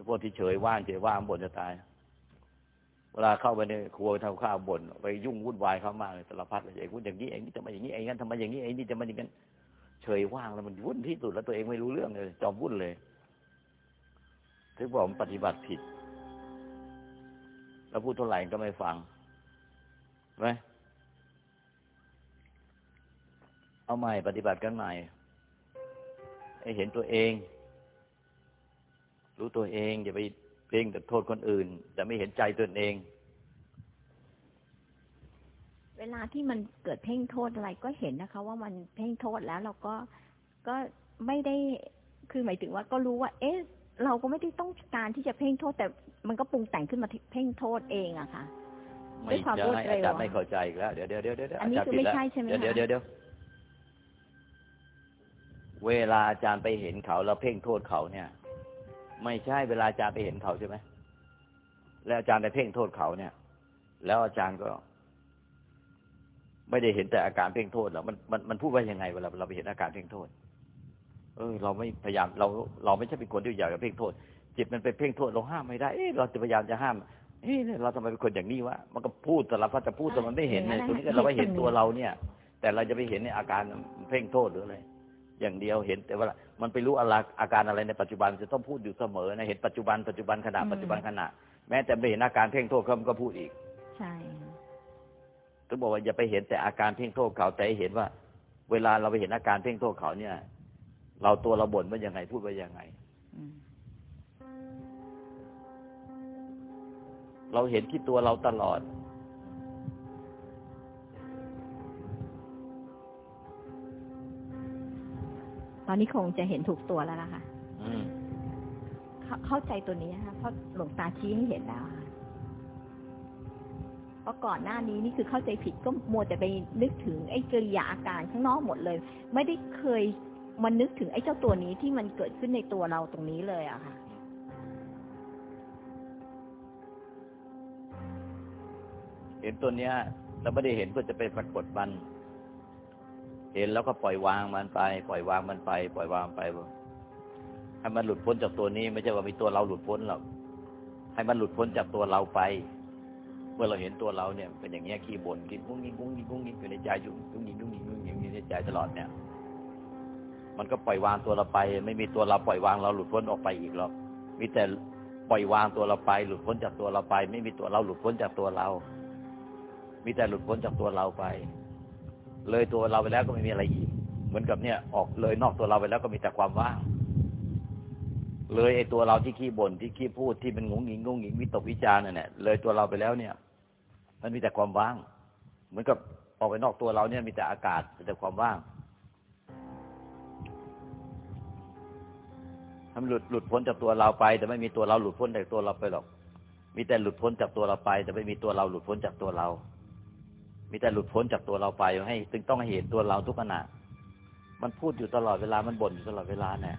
พวกที่เฉยว่างเฉยว่างบ่นจะตาย เวลาเข้าไปในครัวทำข้าวบ่นไปยุ่งวุ่นวายเขามากเลยสารพัดเลยไอ้พูดอย่างนี้ไอ้นี่จะมอย่างนี้ไอ้นั่นทำไมอย่างนี้ไอ้นี่จะมอย่างนั้นเฉยว่างแล้วมันวุ่นที่สุดแล้วตัวเองไม่รู้เรื่องเลยจอมวุ่นเลยถึงบอกมันปฏิบัติผิด แล้วพูดเท่าไหร่ก็ไม่ฟังไหมเอาใหม่ปฏิบัติกันใหม่ให้เห็นตัวเอง รู้ตัวเองอย่าไปเพ่งแต่โทษคนอื่น แต่ไม่เห็นใจตนเอง เวลาที่มันเกิดเพ่งโทษอะไรก็เห็นนะคะ ว่ามันเพ่งโทษแล้วเราก็ก็ไม่ได้คือหมายถึงว่าก็รู้ว่า เอ๊ะ เราก็ไม่ได้ต้องการที่จะเพ่งโทษ แต่มันก็ปรุงแต่งขึ้นมาเพ่งโทษเองอะค่ะไม่ใช่อาจารย์ไม่เข้าใจแล้ว เดี๋ยวเดี๋ยวเดี๋ยวเดี๋ยวอันนี้คือไม่ใช่ใช่ไหมเดี๋ยวเดี๋ยวเดี๋ยวเวลาอาจารย์ไปเห็นเขาแล้วเพ่งโทษเขาเนี่ย ไม่ใช่เวลาอาจารย์ไปเห็นเขาใช่ไหมแล้วอาจารย์ไปเพ่งโทษเขาเนี่ย แล้วอาจารย์ก็ ไม่ได้เห็นแต่อาการเพ่งโทษหรอกมันมันมันพูดว่ายังไงเวลาเราไปเห็นอาการเพ่งโทษ เออ เราไม่พยายามเราเราไม่ใช่เป็นคนที่อยากจะเพ่งโทษ จิตมันไปเพ่งโทษเราห้ามไม่ได้เอ๊ะเราจะพยายามจะห้ามเอ๊ะเราทำไมเป็นคนอย่างนี้วะมันก็พูดแต่ละพัดจะพูดแต่มันไม่เห็นเนี่ยตรงนี้เราไม่เห็นตัวเราเนี่ย แต่เราจะไปเห็นในอาการเพ่งโทษหรืออะไรอย่างเดียวเห็นแต่ว่ามันไปรู้อะไรอาการอะไรในปัจจุบันจะต้องพูดอยู่เสมอนะเห็นปัจจุบันปัจจุบันขณะปัจจุบันขณะแม้แต่ไม่เห็นอาการเพ่งโทษเขาก็พูดอีกใช่ถึงบอกว่าอย่าไปเห็นแต่อาการเพ่งโทษเขาแต่เห็นว่า เวลาเราไปเห็นอาการเพ่งโทษเขาเนี่ย เราตัวเราบ่นว่ายังไงพูดว่ายังไงเราเห็นที่ตัวเราตลอด ตออนนี้คงจะเห็นถูกตัวแล้วล่ะค่ะอืมเข้าเข้าใจตัวนี้นะคะเพราะหลวงตาชี้ให้เห็นแล้วค่ะเพราะก่อนหน้านี้นี่คือเข้าใจผิดก็มัวแต่ไปนึกถึงไอ้กิริยาอาการข้างนอกหมดเลย ไม่ได้เคย มันนึกถึงไอ้เจ้าตัวนี้ที่มันเกิดขึ้นในตัวเราตรงนี้เลยอะค่ะ เห็นตัวเนี้ยเราไม่ได้เห็นเพื่อจะไปปรากฏมัน เห็นแล้วก็ปล่อยวางมันไป ปล่อยวางมันไป ปล่อยวางไปให้มันหลุดพ้นจากตัวนี้ ไม่ใช่ว่ามีตัวเราหลุดพ้นหรอกให้มันหลุดพ้นจากตัวเราไป เมื่อเราเห็นตัวเราเนี่ยเป็นอย่างเงี้ยขี้บ่นกินกุ้งยิงกุ้งยิงกุ้งยิงอยู่ในใจอยู่กุ้งยิงกุ้งยิงกุ้งยิงอยู่ในใจตลอดเนี่ย มันก็ปล่อยวางตัวเราไป ไม่มีตัวเราปล่อยวางเราหลุดพ้นออกไปอีกหรอกมีแต่ปล่อยวางตัวเราไป หลุดพ้นจากตัวเราไป ไม่มีตัวเราหลุดพ้นจากตัวเรา มีแต่หลุดพ้นจากตัวเราไป เลยตัวเราไปแล้วก็ไม่มีอะไรอีก เหมือนกับเนี่ยออกเลยนอกตัวเราไปแล้วก็มีแต่ความว่างเลยไอ้ตัวเราที่ขี้บ่นที่ขี้พูดที่มันงงงิงงงงิงวิตกวิจารณ์นั่นแหละเลยตัวเราไปแล้วเนี่ย มันมีแต่ความว่าง เหมือนกับออกไปนอกตัวเราเนี่ยมีแต่อากาศมีแต่ความว่าง ทำหลุดหลุดพ้นจากตัวเราไป แต่ไม่มีตัวเราหลุดพ้นจากตัวเราไปหรอก มีแต่หลุดพ้นจากตัวเราไป แต่ไม่มีตัวเราหลุดพ้นจากตัวเรา มีแต่หลุดพ้นจากตัวเราไปให้จึงต้องให้เห็นตัวเราทุกขณะ มันพูดอยู่ตลอดเวลา มันบ่นอยู่ตลอดเวลาเนี่ย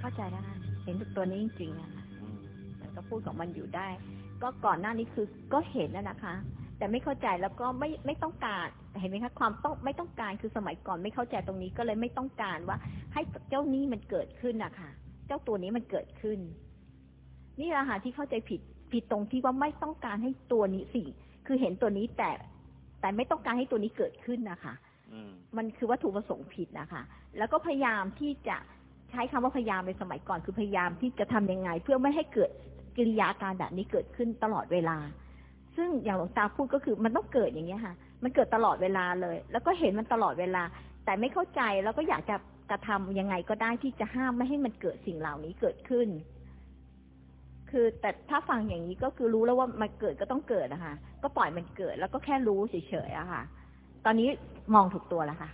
เข้าใจแล้วค่ะเห็นตัวนี้จริงๆอะค่ะอืมมันก็พูดของมันอยู่ได้ ก็ก่อนหน้านี้คือก็เห็นแล้วนะคะ แต่ไม่เข้าใจแล้วก็ไม่ไม่ต้องการเห็นไหมคะความต้องไม่ต้องการคือสมัยก่อนไม่เข้าใจตรงนี้ก็เลยไม่ต้องการว่า ให้เจ้านี้มันเกิดขึ้นนะคะเจ้าตัวนี้มันเกิดขึ้น นี่แหละค่ะที่เข้าใจผิดผิดตรงที่ว่าไม่ต้องการให้ตัวนี้สิคือเห็นตัวนี้แต่ แต่ไม่ต้องการให้ตัวนี้เกิดขึ้นนะคะอืมมันคือวัตถุประสงค์ผิดนะคะ แล้วก็พยายามที่จะใช้คำว่าพยายามในสมัยก่อน คือพยายามที่จะทำยังไง เพื่อไม่ให้เกิดกิริยาการแบบนี้เกิดขึ้นตลอดเวลา ซึ่งอย่างหลวงตาพูดก็คือมันต้องเกิดอย่างเงี้ยค่ะ มันเกิดตลอดเวลาเลย แล้วก็เห็นมันตลอดเวลา แต่ไม่เข้าใจแล้วก็อยากจะกระทำยังไงก็ได้ที่จะห้ามไม่ให้มันเกิดสิ่งเหล่านี้เกิดขึ้น คือแต่ถ้าฟังอย่างนี้ก็คือรู้แล้วว่ามันเกิดก็ต้องเกิดนะคะ ก็ปล่อยมันเกิด แล้วก็แค่รู้เฉยๆอะค่ะ ตอนนี้มองถูกตัวแล้วค่ะ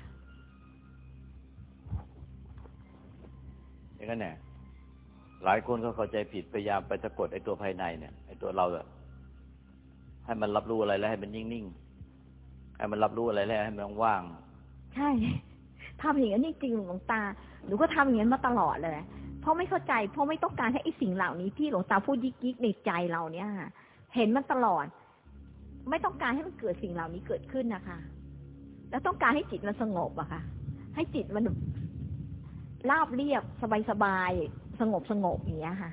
อย่างนั้นเนี่ยหลายคนก็เข้าใจผิดพยายามไปสะกดไอ้ตัวภายในเนี่ยไอ้ตัวเราอะ ให้มันรับรู้อะไรแล้วให้มันนิ่งๆให้มันรับรู้อะไรแล้วให้มันว่างใช่ทำอย่างนั้นจริงๆหลวงตาหนูก็ทำอย่างนั้นมาตลอดเลยเพราะไม่เข้าใจ เพราะไม่ต้องการให้ไอ้สิ่งเหล่านี้ที่หลวงตาพูดยิกยิกๆในใจเราเนี่ยเห็นมันตลอด ไม่ต้องการให้มันเกิดสิ่งเหล่านี้เกิดขึ้นนะคะ แล้วต้องการให้จิตมันสงบอะค่ะ ให้จิตมันราบเรียบสบายๆสงบสงบอย่างเงี้ยค่ะ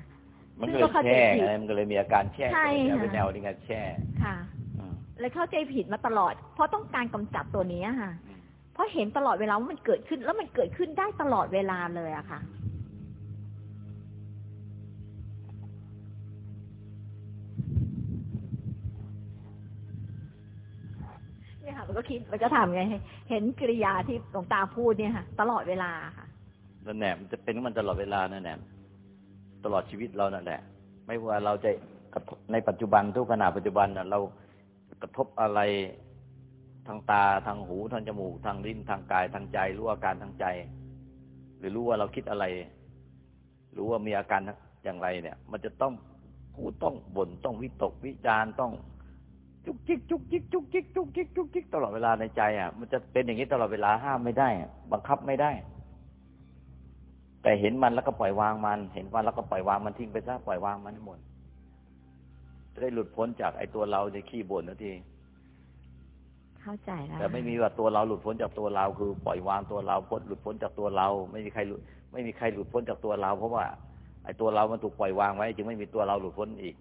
มันก็ซึ่งเลก็ยเข้าใจแช่ผิดไงมันก็เลยมีอาการแช่ใช่เป็นแนวค่ะเป็นแนวนี่ไงแช่ค่ะอืมเลยเข้าใจผิดมาตลอด เพราะต้องการกำจัดตัวนี้ค่ะอืมเพราะเห็นตลอดเวลาว่ามันเกิดขึ้น แล้วมันเกิดขึ้นได้ตลอดเวลาเลยอะค่ะ เนี่ยค่ะ มันก็คิดมันก็ทำไง เห็นกิริยาที่หลวงตาพูดเนี่ยค่ะ ตลอดเวลาค่ะนั่นแหละมันจะเป็นของมันตลอดเวลานั่นแหละ ตลอดชีวิตเรานั่นแหละ ไม่ว่าเราจะกระทบในปัจจุบันทุกขณะปัจจุบันเรากระทบอะไรทางตาทางหูทางจมูกทางลิ้นทางกายทางใจ รู้อาการทางใจ หรือรู้ว่าเราคิดอะไร รู้ว่ามีอาการอย่างไรเนี่ย มันจะต้องพูดต้องบ่นต้องวิตกวิจารณ์ต้องจุกจิกจุกจิกจุกจิกจุกจิกจุกจิกตลอดเวลาในใจอะมันจะเป็นอย่างนี้ตลอดเวลาห้ามไม่ได้ บังคับไม่ได้ แต่เห็นมันแล้วก็ปล่อยวางมัน เห็นมันแล้วก็ปล่อยวางมันทิ้งไปซะปล่อยวางมันให้หมดจะได้หลุดพ้นจากไอ้ตัวเราในขี้บ่นนาทีเข้าใจแล้วแต่ไม่มีว่าตัวเราหลุดพ้นจากตัวเราคือ ปล่อยวางตัวเราพ้นหลุดพ้นจากตัวเรา ไม่มีใครหลุดไม่มีใครหลุดพ้นจากตัวเรา เพราะว่าไอ้ตัวเรามันถูกปล่อยวางไว้ จึงไม่มีตัวเราหลุดพ้นอีก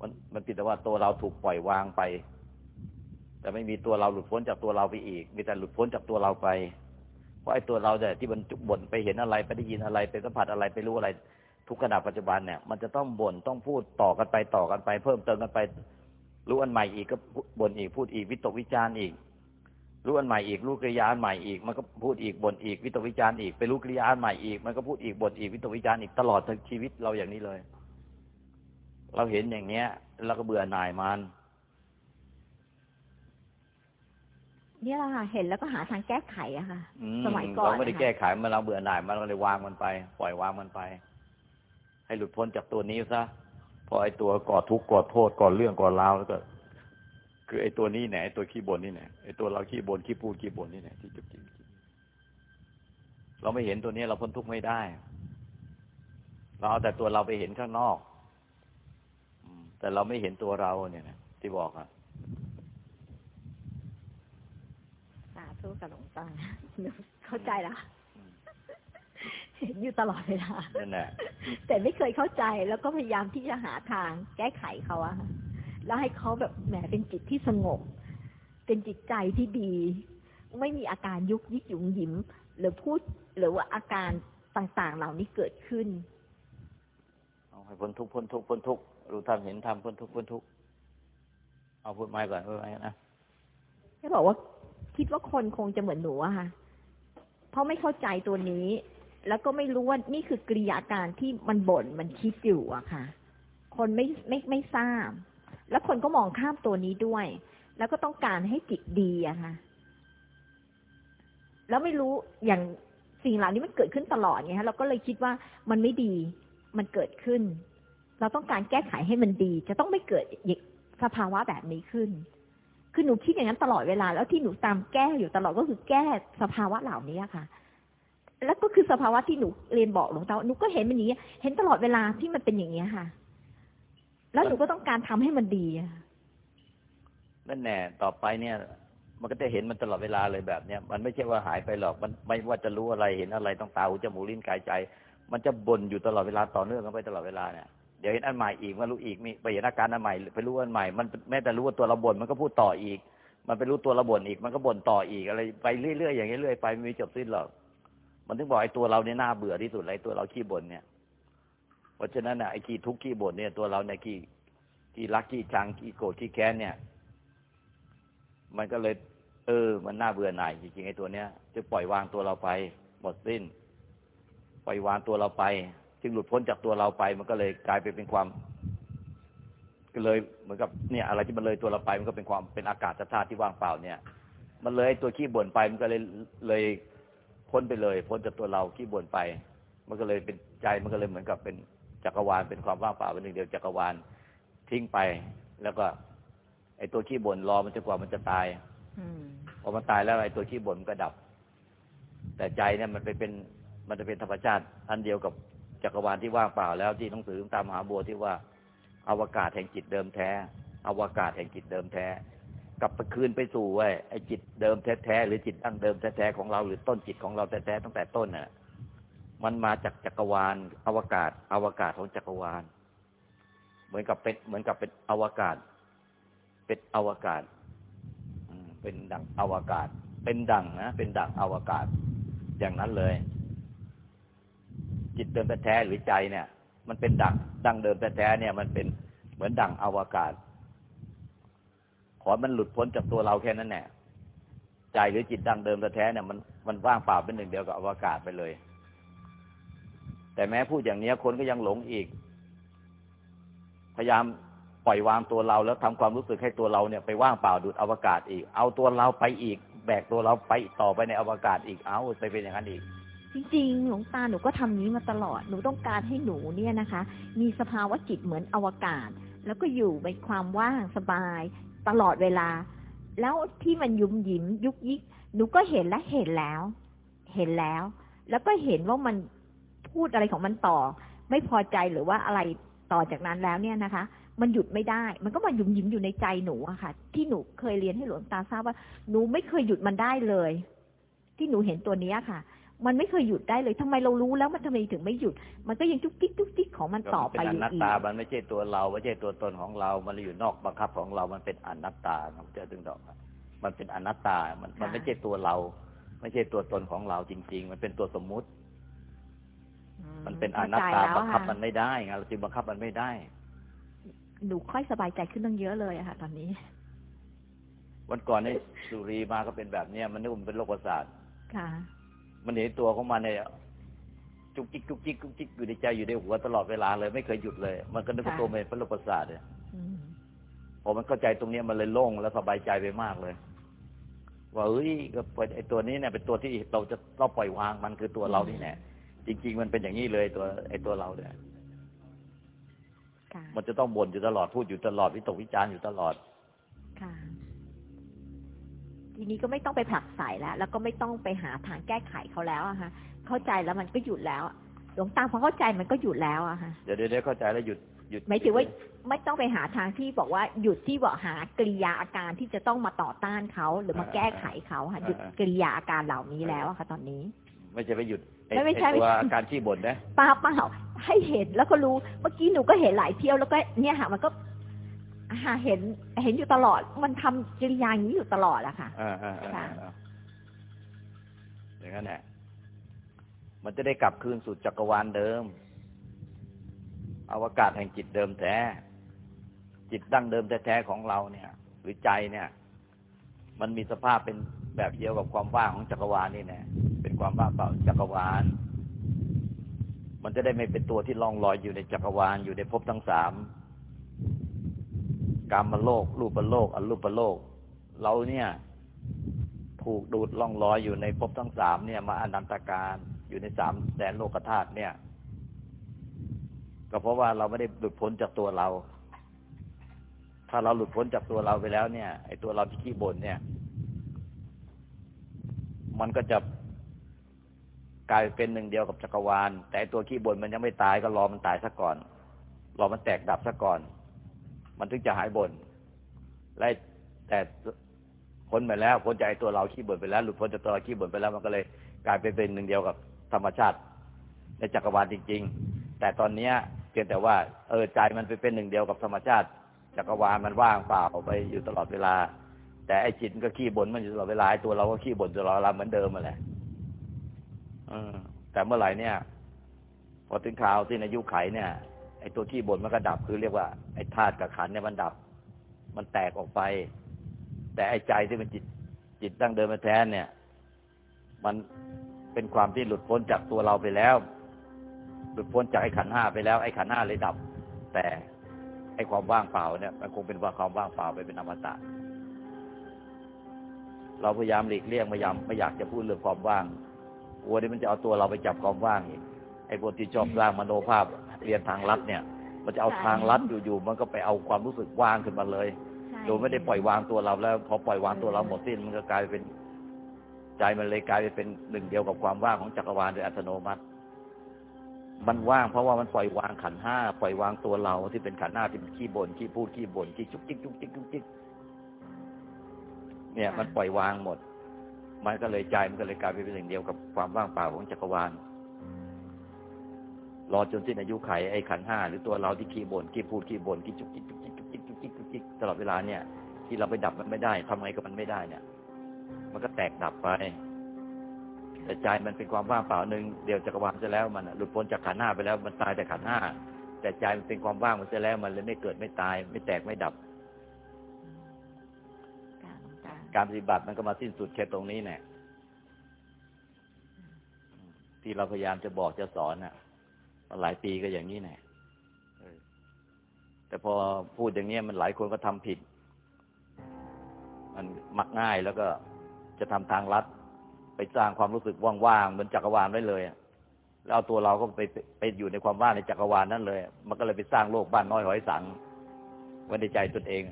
มันมันติดแต่ว่าตัวเราถูกปล่อยวางไป แต่ไม่มีตัวเราหลุดพ้นจากตัวเราไปอีก มีแต่หลุดพ้นจากตัวเราไป เพราะไอ้ตัวเราเนี่ยที่มันบ่นไปเห็นอะไรไปได้ยินอะไรไปสัมผัสอะไรไปรู้อะไร ทุกขณะปัจจุบันเนี่ย มันจะต้องบ่นต้องพูดต่อกันไปต่อกันไป เพิ่มเติมกันไป รู้อันใหม่อีกก็บ่นอีกพูดอีกวิตกวิจารณ์อีก รู้อันใหม่อีกรู้กริยาอันใหม่อีกมันก็พูดอีกบ่นอีกวิตกวิจารณ์อีกไปรู้กริยาอันใหม่อีกมันก็พูดอีกบ่นอีกวิตกวิจารณ์อีกตลอดทั้งชีวิตเราอย่างนี้เลย เราเห็นอย่างเนี้ยเราก็เบื่อหน่ายมัน เนี่ยแหละค่ะเห็นแล้วก็หาทางแก้ไขอะค่ะอืสมัยก่อนเราไม่ได้นะคะแก้ไขมันเราเบื่อหน่ายมันเราเลยวางมันไป ปล่อยวางมันไป ให้หลุดพ้นจากตัวนี้ซะพอไอ้ตัวก่อทุกข์ก่อโทษก่อเรื่องก่อราวแล้วก็ คือไอ้ตัวนี้ไหนไอ้ตัวขี้บ่นนี่ไหนไอ้ตัวเราขี้บ่นขี้พูดขี้บ่นนี่ไหนที่จุกจิกเราไม่เห็นตัวนี้เราพ้นทุกข์ไม่ได้ เราเอาแต่ตัวเราไปเห็นข้างนอกอืมแต่เราไม่เห็นตัวเราเนี่ยนะที่บอกอะ สาธุกับหลวงตาหนูเข้าใจแล้วเห็นอยู่ตลอดเวลานั่นแหละแต่ไม่เคยเข้าใจแล้วก็พยายามที่จะหาทางแก้ไขเขาอะค่ะแล้วให้เขาแบบแหมเป็นจิตที่สงบ เป็นจิตใจที่ดี ไม่มีอาการยุกยิกหยุงหยิมหรือพูดหรือว่าอาการต่างๆเหล่านี้เกิดขึ้นเอาให้พ้นทุกข์พ้นทุกข์พ้นทุกข์รู้ทำเห็นทำพ้นทุกข์พ้นทุกข์เอาพูดไม้ก่อนพูดไม้นะแค่บอกว่า คิดว่าคนคงจะเหมือนหนูอะค่ะ เพราะไม่เข้าใจตัวนี้ แล้วก็ไม่รู้ว่านี่คือกริยาการที่มันบ่นมันคิดอยู่อะค่ะ คนไม่ไม่ไม่ทราบ แล้วคนก็มองข้ามตัวนี้ด้วย แล้วก็ต้องการให้จิตดีอะค่ะ แล้วไม่รู้อย่างสิ่งเหล่านี้มันเกิดขึ้นตลอดไงฮะเราก็เลยคิดว่ามันไม่ดี มันเกิดขึ้น เราต้องการแก้ไขให้มันดี จะต้องไม่เกิดสภาวะแบบนี้ขึ้น คือหนูคิดอย่างนั้นตลอดเวลา แล้วที่หนูตามแก้อยู่ตลอดก็คือแก้สภาวะเหล่านี้ค่ะ แล้วก็คือสภาวะที่หนูเรียนบอกหลวงตาหนูก็เห็นมันนี้ เห็นตลอดเวลาที่มันเป็นอย่างนี้ยค่ะ แล้วหนูก็ต้องการทำให้มันดีนั่นแน่ต่อไปเนี่ย มันก็จะเห็นมันตลอดเวลาเลยแบบเนี้ยมันไม่ใช่ว่าหายไปหรอกมันไม่ว่าจะรู้อะไรเห็นอะไรต้องตาหูจมูกลิ้นกายใจ มันจะบ่นอยู่ตลอดเวลาต่อเนื่องกันไปตลอดเวลาเนี่ย ดี๋ยวเห็นอันใหม่อีกมารู้อีกมีไปเห็นอาการอันใหม่ไปรู้อันใหม่มันแม้แต่รู้ว่าตัวเราบ่นมันก็พูดต่ออีก มันไปรู้ตัวเราบ่นอีก มันก็บ่นต่ออีกอะไรไปเรื่อยๆอย่างนี้เรื่อยไปไม่มีจบสิ้นหรอก มันถึงบอกไอ้ตัวเราเนี่ยน่าเบื่อที่สุดเลยตัวเราขี้บ่นเนี่ย เพราะฉะนั้นน่ะไอ้ขี้ทุกข์ขี้บ่นเนี่ยตัวเราเนี่ยขี้ขี้รักขี้ชังขี้โกรธขี้แค้นเนี่ย มันก็เลย เออ มันน่าเบื่อหน่ายจริงๆไอ้ตัวเนี้ยจะปล่อยวางตัวเราไปหมดสิ้น ปล่อยวางตัวเราไป จึงหลุดพ้นจากตัวเราไป มันก็เลยกลายไปเป็นความก็เลยเหมือนกับเนี่ยอะไรที่มันเลยตัวเราไปมันก็เป็นความเป็นอากาศธาตุที่ว่างเปล่าเนี่ย มันเลยไอ้ตัวขี้บ่นไปมันก็เลยเลยพ้นไปเลย พ้นจากตัวเราขี้บ่นไป มันก็เลยเป็นใจมันก็เลยเหมือนกับเป็นจักรวาลเป็นความว่างเปล่าเป็นหนึ่งเดียวจักรวาลทิ้งไป แล้วก็ไอ้ตัวขี้บ่นรอมันจนกว่ามันจะตายอืพอมันตายแล้วไอ้ตัวขี้บ่นมันก็ดับ แต่ใจเนี่ยมันไปเป็นมันจะเป็นธรรมชาติอันเดียวกับ จักรวาลที่ว่างเปล่าแล้วที่หนังสือตามหาบัวที่ว่าอวกาศแห่งจิตเดิมแท้ อวกาศแห่งจิตเดิมแท้ กลับไปคืนไปสู่ไอ้ไอ้จิตเดิมแท้ๆหรือจิตดั้งเดิมแท้ๆของเราหรือต้นจิตของเราแท้ๆตั้งแต่ต้นน่ะ มันมาจากจักรวาล อวกาศ อวกาศของจักรวาล เหมือนกับเป็นเหมือนกับเป็นอวกาศ เป็นอวกาศเป็นดั่งอวกาศ เป็นดั่งนะเป็นดั่งอวกาศ อย่างนั้นเลย จิตเดิมแท้หรือใจเนี่ย มันเป็นดั่งดั่งเดิมแท้เนี่ย มันเป็นเหมือนดั่งอวกาศ ขอมันหลุดพ้นจากตัวเราแค่นั้นแหละใจหรือจิตดั่งเดิมแท้เนี่ยมันมันว่างเปล่าเป็นหนึ่งเดียวกับอวกาศไปเลย แต่แม้พูดอย่างนี้คนก็ยังหลงอีก พยายามปล่อยวางตัวเราแล้วทำความรู้สึกให้ตัวเราเนี่ยไปว่างเปล่าดูดอวกาศอีก เอาตัวเราไปอีก แบกตัวเราไปต่อไปในอวกาศอีกเอาไปเป็นอย่างนั้นอีก จริงๆ หลวงตาหนูก็ทำนี้มาตลอด หนูต้องการให้หนูเนี่ยนะคะ มีสภาวะจิตเหมือนอวกาศ แล้วก็อยู่ในความว่างสบาย ตลอดเวลา แล้วที่มันยุ่มยิ้มยุกยิก หนูก็เห็นและเห็นแล้ว เห็นแล้ว แล้วก็เห็นว่ามันพูดอะไรของมันต่อ ไม่พอใจหรือว่าอะไรต่อจากนั้นแล้วเนี่ยนะคะ มันหยุดไม่ได้ มันก็มายุ่มยิ้มอยู่ในใจหนูอะค่ะ ที่หนูเคยเรียนให้หลวงตาทราบว่า หนูไม่เคยหยุดมันได้เลย ที่หนูเห็นตัวเนี้ยค่ะ มันไม่เคยหยุดได้เลยทำไมเรารู้แล้วมันทำไมถึงไม่หยุด มันก็ยังจุกจิกจุกจิกของมันต่อก็ไปมันอเป็นยู่อนัตอีตากมันไม่ใช่ตัวเราไม่ใช่ตัวตนของเรา มันอยู่นอกบังคับของเรา มันเป็นอนัตตาครับเจ้าถึงดอกอะมันเป็นอนัตตา มันมันไม่ใช่ตัวเรา ไม่ใช่ตัวตนของเราจริง ๆ มันเป็นตัวสมมุติ มันเป็นอนัตตาเข้ใจแล้วบังคับค่ะมันไม่ได้ไงเราจึงบังคับมันไม่ได้หนูค่อยสบายใจขึ้นตั้งเยอะเลยอะค่ะตอนนี้ วันก่อนนี่สุรีมาก็เป็นแบบเนี้ยมันนึกว่ามันเป็นโรคประสาทค่ะ มันเห็นตัวของมันเนี่ยจุกจิกจุกจิกจุกจิกอยู่ในใจอยู่ในหัวตลอดเวลาเลย ไม่เคยหยุดเลย มันก็นึกว่าค่ะตัวมันเป็นโรคประสาทเนี่ยอืมพอมันเข้าใจตรงเนี้ยมันเลยโล่งแล้วสบายใจไปมากเลย ว่าเอ้ยก็ปล่อยไอ้ตัวนี้เนี่ยเป็นตัวที่เราจะเราปล่อยวางมันคือตัวเรานี่แหละจริง ๆ มันเป็นอย่างนี้เลยตัว ไอ้ตัวเราเนี่ยค่ะมันจะต้องบ่นอยู่ตลอดพูดอยู่ตลอดวิตกวิจารณ์อยู่ตลอดค่ะ ทีนี้ก็ไม่ต้องไปผลักใส่แล้ว แล้วก็ไม่ต้องไปหาทางแก้ไขเขาแล้วอะค่ะเข้าใจแล้วมันก็หยุดแล้วอะหลวงตาพอเข้าใจมันก็หยุดแล้วอะค่ะเดี๋ยวเดี๋ยวเดี๋ยวเข้าใจแล้วหยุดหยุดหมายถึงว่าไม่ต้องไปหาทางที่บอกว่าหยุดที่บอกหากริยาอาการที่จะต้องมาต่อต้านเขาหรือมาแก้ไขเขาค่ะหยุดกริยาอาการเหล่านี้แล้วอะค่ะ ตอนนี้ ไม่ใช่ไปหยุดไอ้ไม่ไม่ใช่ไอ้ตัวไม่ใช่อาการขี้บ่นนะป้าเปล่าให้เห็นแล้วก็รู้เมื่อกี้หนูก็เห็นหลายเที่ยวแล้วก็เนี่ยค่ะมันก็หา เห็นเห็นอยู่ตลอด มันทำกิริยาอย่างนี้อยู่ตลอดอะค่ะอ่าอ่าอ่าค่ะอ่าอย่างนั้นแหละมันจะได้กลับคืนสู่จักรวาลเดิม อวกาศแห่งจิตเดิมแท้ จิตดั้งเดิมแท้ๆของเราเนี่ย หรือใจเนี่ย มันมีสภาพเป็นแบบเดียวกับความว่างของจักรวาลนี่แน่เป็นความว่างเปล่าจักรวาล มันจะได้ไม่เป็นตัวที่ล่องลอยอยู่ในจักรวาลอยู่ในภพทั้งสาม กามโลก รูปโลกอรูปโลก เราเนี่ย ถูกดูดล่องลอยอยู่ในภพทั้งสามเนี่ย มาอนันตการอยู่ในสามแสนโลกธาตุเนี่ย ก็เพราะว่าเราไม่ได้หลุดพ้นจากตัวเรา ถ้าเราหลุดพ้นจากตัวเราไปแล้วเนี่ยไอ้ตัวเราที่ขี้บ่นเนี่ย มันก็จะกลายเป็นหนึ่งเดียวกับจักรวาล แต่ตัวขี้บ่นมันยังไม่ตายก็รอมันตายซะก่อนรอมันแตกดับซะก่อน มันถึงจะหายบ่นและแต่พ้นไปแล้วพ้นจากไอ้ตัวเราขี้บ่นไปแล้ว หลุดพ้นจากตัวเราขี้บ่นไปแล้ว มันก็เลยกลายไปเป็นหนึ่งเดียวกับธรรมชาติ ในจักรวาลจริง ๆ แต่ตอนเนี้ยเพียงแต่ว่าเออใจมันไปเป็นหนึ่งเดียวกับธรรมชาติ จักรวาลมันว่างเปล่าไปอยู่ตลอดเวลา แต่ไอ้จิตมันก็ขี้บ่นมันอยู่ตลอดเวลาไอ้ตัวเราก็ขี้บ่นตลอดเวลาเหมือนเดิมมาแหละอืมแต่เมื่อไหร่เนี่ย พอถึงคราวที่อายุไขเนี่ย อ้ตัวขี้บ่นมันก็ดับคือเรียกว่าไอ้ธาตุกับขันเนี่ยมันดับ มันแตกออกไป แต่ไอ้ใจที่มันจิตจิตตั้งเดิมมาแท้เนี่ย มันเป็นความที่หลุดพ้นจากตัวเราไปแล้ว หลุดพ้นจากไอ้ขันห้าไปแล้วไอ้ขันห้าเลยดับ แต่ไอ้ความว่างเปล่าเนี่ย มันคงเป็นว่าความว่างเปล่าไปเป็นอมตะเราพยายามหลีกเลี่ยงพยายามไม่อยากจะพูดเรื่องความว่างกลัวที่มันจะเอาตัวเราไปจับความว่างอีกไอ้พวกที่ชอบสร้างมโนภาพ เรียนทางลัดเนี่ย มันจะเอาทางลัดอยู่ๆมันก็ไปเอาความรู้สึกว่างขึ้นมาเลยใช่โดยไม่ได้ปล่อยวางตัวเราแล้วพอปล่อยวางตัวเราหมดสิ้นมันก็กลายเป็นใจมันเลยกลายไปเป็นหนึ่งเดียวกับความว่างของจักรวาลโดยอัตโนมัติ มันว่างเพราะว่ามันปล่อยวางขันธ์ห้าปล่อยวางตัวเราที่เป็นขันธ์ห้าที่เป็นขี้บ่นขี้พูดขี้บ่นขี้จุกจิกจุกจิกจุกจิกเนี่ยมันปล่อยวางหมด มันก็เลยใจมันก็เลยกลายไปเป็นหนึ่งเดียวกับความว่างเปล่าของจักรวาล รอจนสิ้นอายุไขไอ้ขันธ์ห้าหรือตัวเราที่ขี้บ่นขี้พูดขี้บ่นขี้จุกจิกจุกจิกจุกจิกจุกจิกจุกจิกตลอดเวลาเนี่ย ที่เราไปดับมันไม่ได้ทำไงก็มันไม่ได้เนี่ย มันก็แตกดับไป แต่ใจมันเป็นความว่างเปล่าหนึ่งเดียวจักรวาลจะแล้วมันอะหลุดพ้นจากขันธ์ห้าไปแล้วมันตายแต่ขันธ์ห้าแต่ใจมันเป็นความว่างมันจะแล้วมันเลยไม่เกิดไม่ตาย ไม่แตกไม่ดับค่ะหลวงตาการปฏิบัติมันก็มาสิ้นสุดแค่ตรงนี้แน่ที่เราพยายามจะบอกจะสอนอะมา หลายปีก็อย่างนี้แน่เออแต่พอพูดอย่างเนี้ยมันหลายคนก็ทำผิด มันมักง่ายแล้วก็จะทำทางลัด ไปสร้างความรู้สึกว่างๆเหมือนจักรวาลไว้เลยอะแล้วเอาตัวเราก็ไปไปไปอยู่ในความว่างในจักรวาลนั่นเลย มันก็เลยไปสร้างโลกบ้านน้อยหอยสังไว้ในใจตนเอง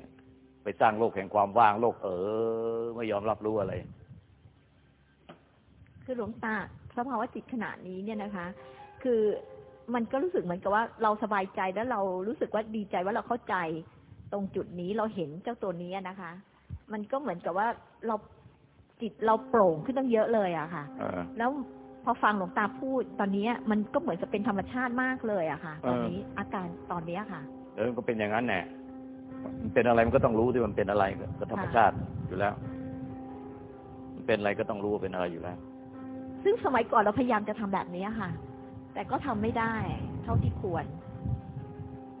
ไปสร้างโลกแห่งความว่างโลก เออไม่ยอมรับรู้อะไร คือหลวงตาสภาวะจิตขณะนี้เนี่ยนะคะ คือ มันก็รู้สึกเหมือนกับว่าเราสบายใจแล้วเรารู้สึกว่าดีใจว่าเราเข้าใจตรงจุดนี้เราเห็นเจ้าตัวนี้นะคะ มันก็เหมือนกับว่าเราจิตเราโปร่งขึ้นตั้งเยอะเลยอะค่ะเออแล้วพอฟังหลวงตาพูดตอนนี้มันก็เหมือนจะเป็นธรรมชาติมากเลยอะค่ะ ตอนนี้อาการตอนนี้ค่ะ เออมันก็เป็นอย่างนั้นแหละมันเป็นอะไรมันก็ต้องรู้ที่มันเป็นอะไรก็ธรรมชาติอยู่แล้ว มันเป็นอะไรก็ต้องรู้ว่าเป็นอะไรอยู่แล้ว ซึ่งสมัยก่อนเราพยายามจะทำแบบนี้ค่ะ แต่ก็ทำไม่ได้ เท่าที่ควร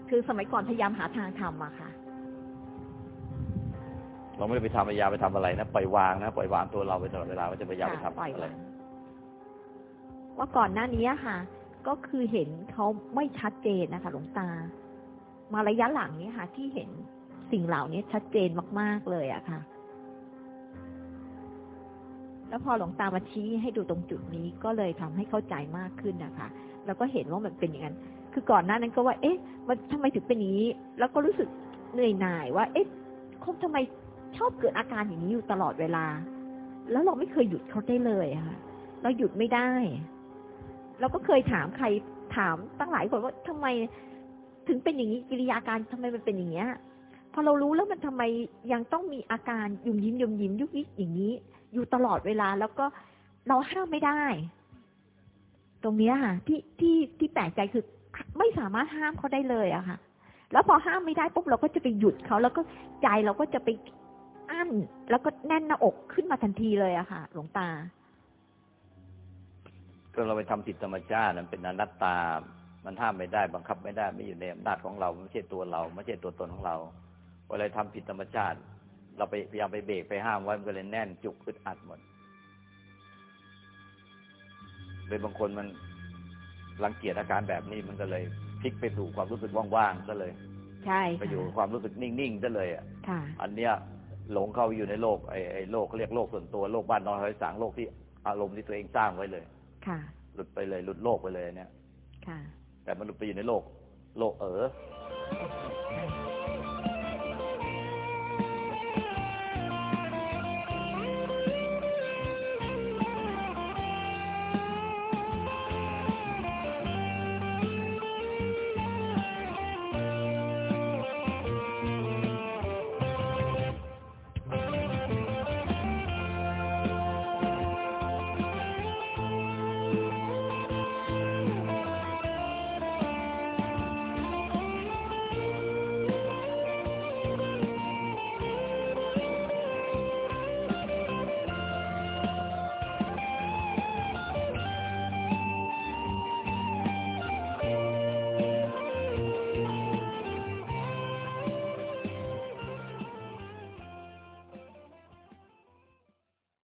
คือสมัยก่อนพยายามหาทางทำอะค่ะ เราไม่ได้ไปทำพยายามไปทำอะไรนะปล่อยวางนะปล่อยวางตัวเราไปตลอดเวลาว่าจะพยายามไปค่ะทำปล่อยอะไรวางว่าก่อนหน้านี้อะค่ะ ก็คือเห็นเขาไม่ชัดเจนนะคะ หลวงตา มาระยะหลังนี้ค่ะ ที่เห็นสิ่งเหล่านี้ชัดเจนมาก ๆเลยอะค่ะ แล้วพอหลวงตามาชี้ให้ดูตรงจุดนี้ก็เลยทำให้เข้าใจมากขึ้นนะคะ แล้วก็เห็นว่ามันเป็นอย่างนั้น คือก่อนหน้านั้นก็ว่า เอ๊ะ มันทำไมถึงเป็นอย่างนี้ แล้วก็รู้สึกเหนื่อยหน่ายว่า เอ๊ะคงทำไมชอบเกิดอาการอย่างนี้อยู่ตลอดเวลา แล้วเราไม่เคยหยุดเขาได้เลยค่ะ เราหยุดไม่ได้ เราก็เคยถามใครถามตั้งหลายคนว่าทำไมถึงเป็นอย่างนี้กิริยาการทำไมมันเป็นอย่างเงี้ยพอเรารู้แล้วมันทำไมยังต้องมีอาการยุ่มยิ้มยุ่มยิ้มยุกยิกอย่างนี้ อยู่ตลอดเวลา แล้วก็เราห้ามไม่ได้ ตรงนี้ค่ะที่ที่ที่แปลกใจคือไม่สามารถห้ามเขาได้เลยอะค่ะ แล้วพอห้ามไม่ได้ปุ๊บเราก็จะไปหยุดเขาแล้วก็ใจเราก็จะไปอั้นแล้วก็แน่นหน้าอกขึ้นมาทันทีเลยอะค่ะ หลวงตาก็เราไปทำผิดธรรมชาติมันเป็นอนัตตา มันห้ามไม่ได้ บังคับไม่ได้ ไม่อยู่ในอำนาจของเรา ไม่ใช่ตัวเรา ไม่ใช่ตัวตนของเราเวลาทำผิดธรรมชาติ เราไปพยายามไปเบรกไปห้ามไว้มันก็เลยแน่นจุกอึดอัดหมดเลยบางคนมันรังเกียจอาการแบบนี้มันก็เลยพลิกไปสู่ความรู้สึกว่างๆก็เลย ใช่ไปอยู่กับความรู้สึกนิ่งๆก็เลยอะค่ะอันเนี้ยหลงเข้าไปอยู่ในโลกไอ้ไอ้โลกเขาเรียกโลกส่วนตัวโลกบ้านนอนหอยสางโลกที่อารมณ์ที่ตัวเองสร้างไว้เลย ค่ะ หลุดไปเลยหลุดโลกไปเลยเนี่ยค่ะ แต่มันหลุดไปอยู่ในโลก โลกเออใช่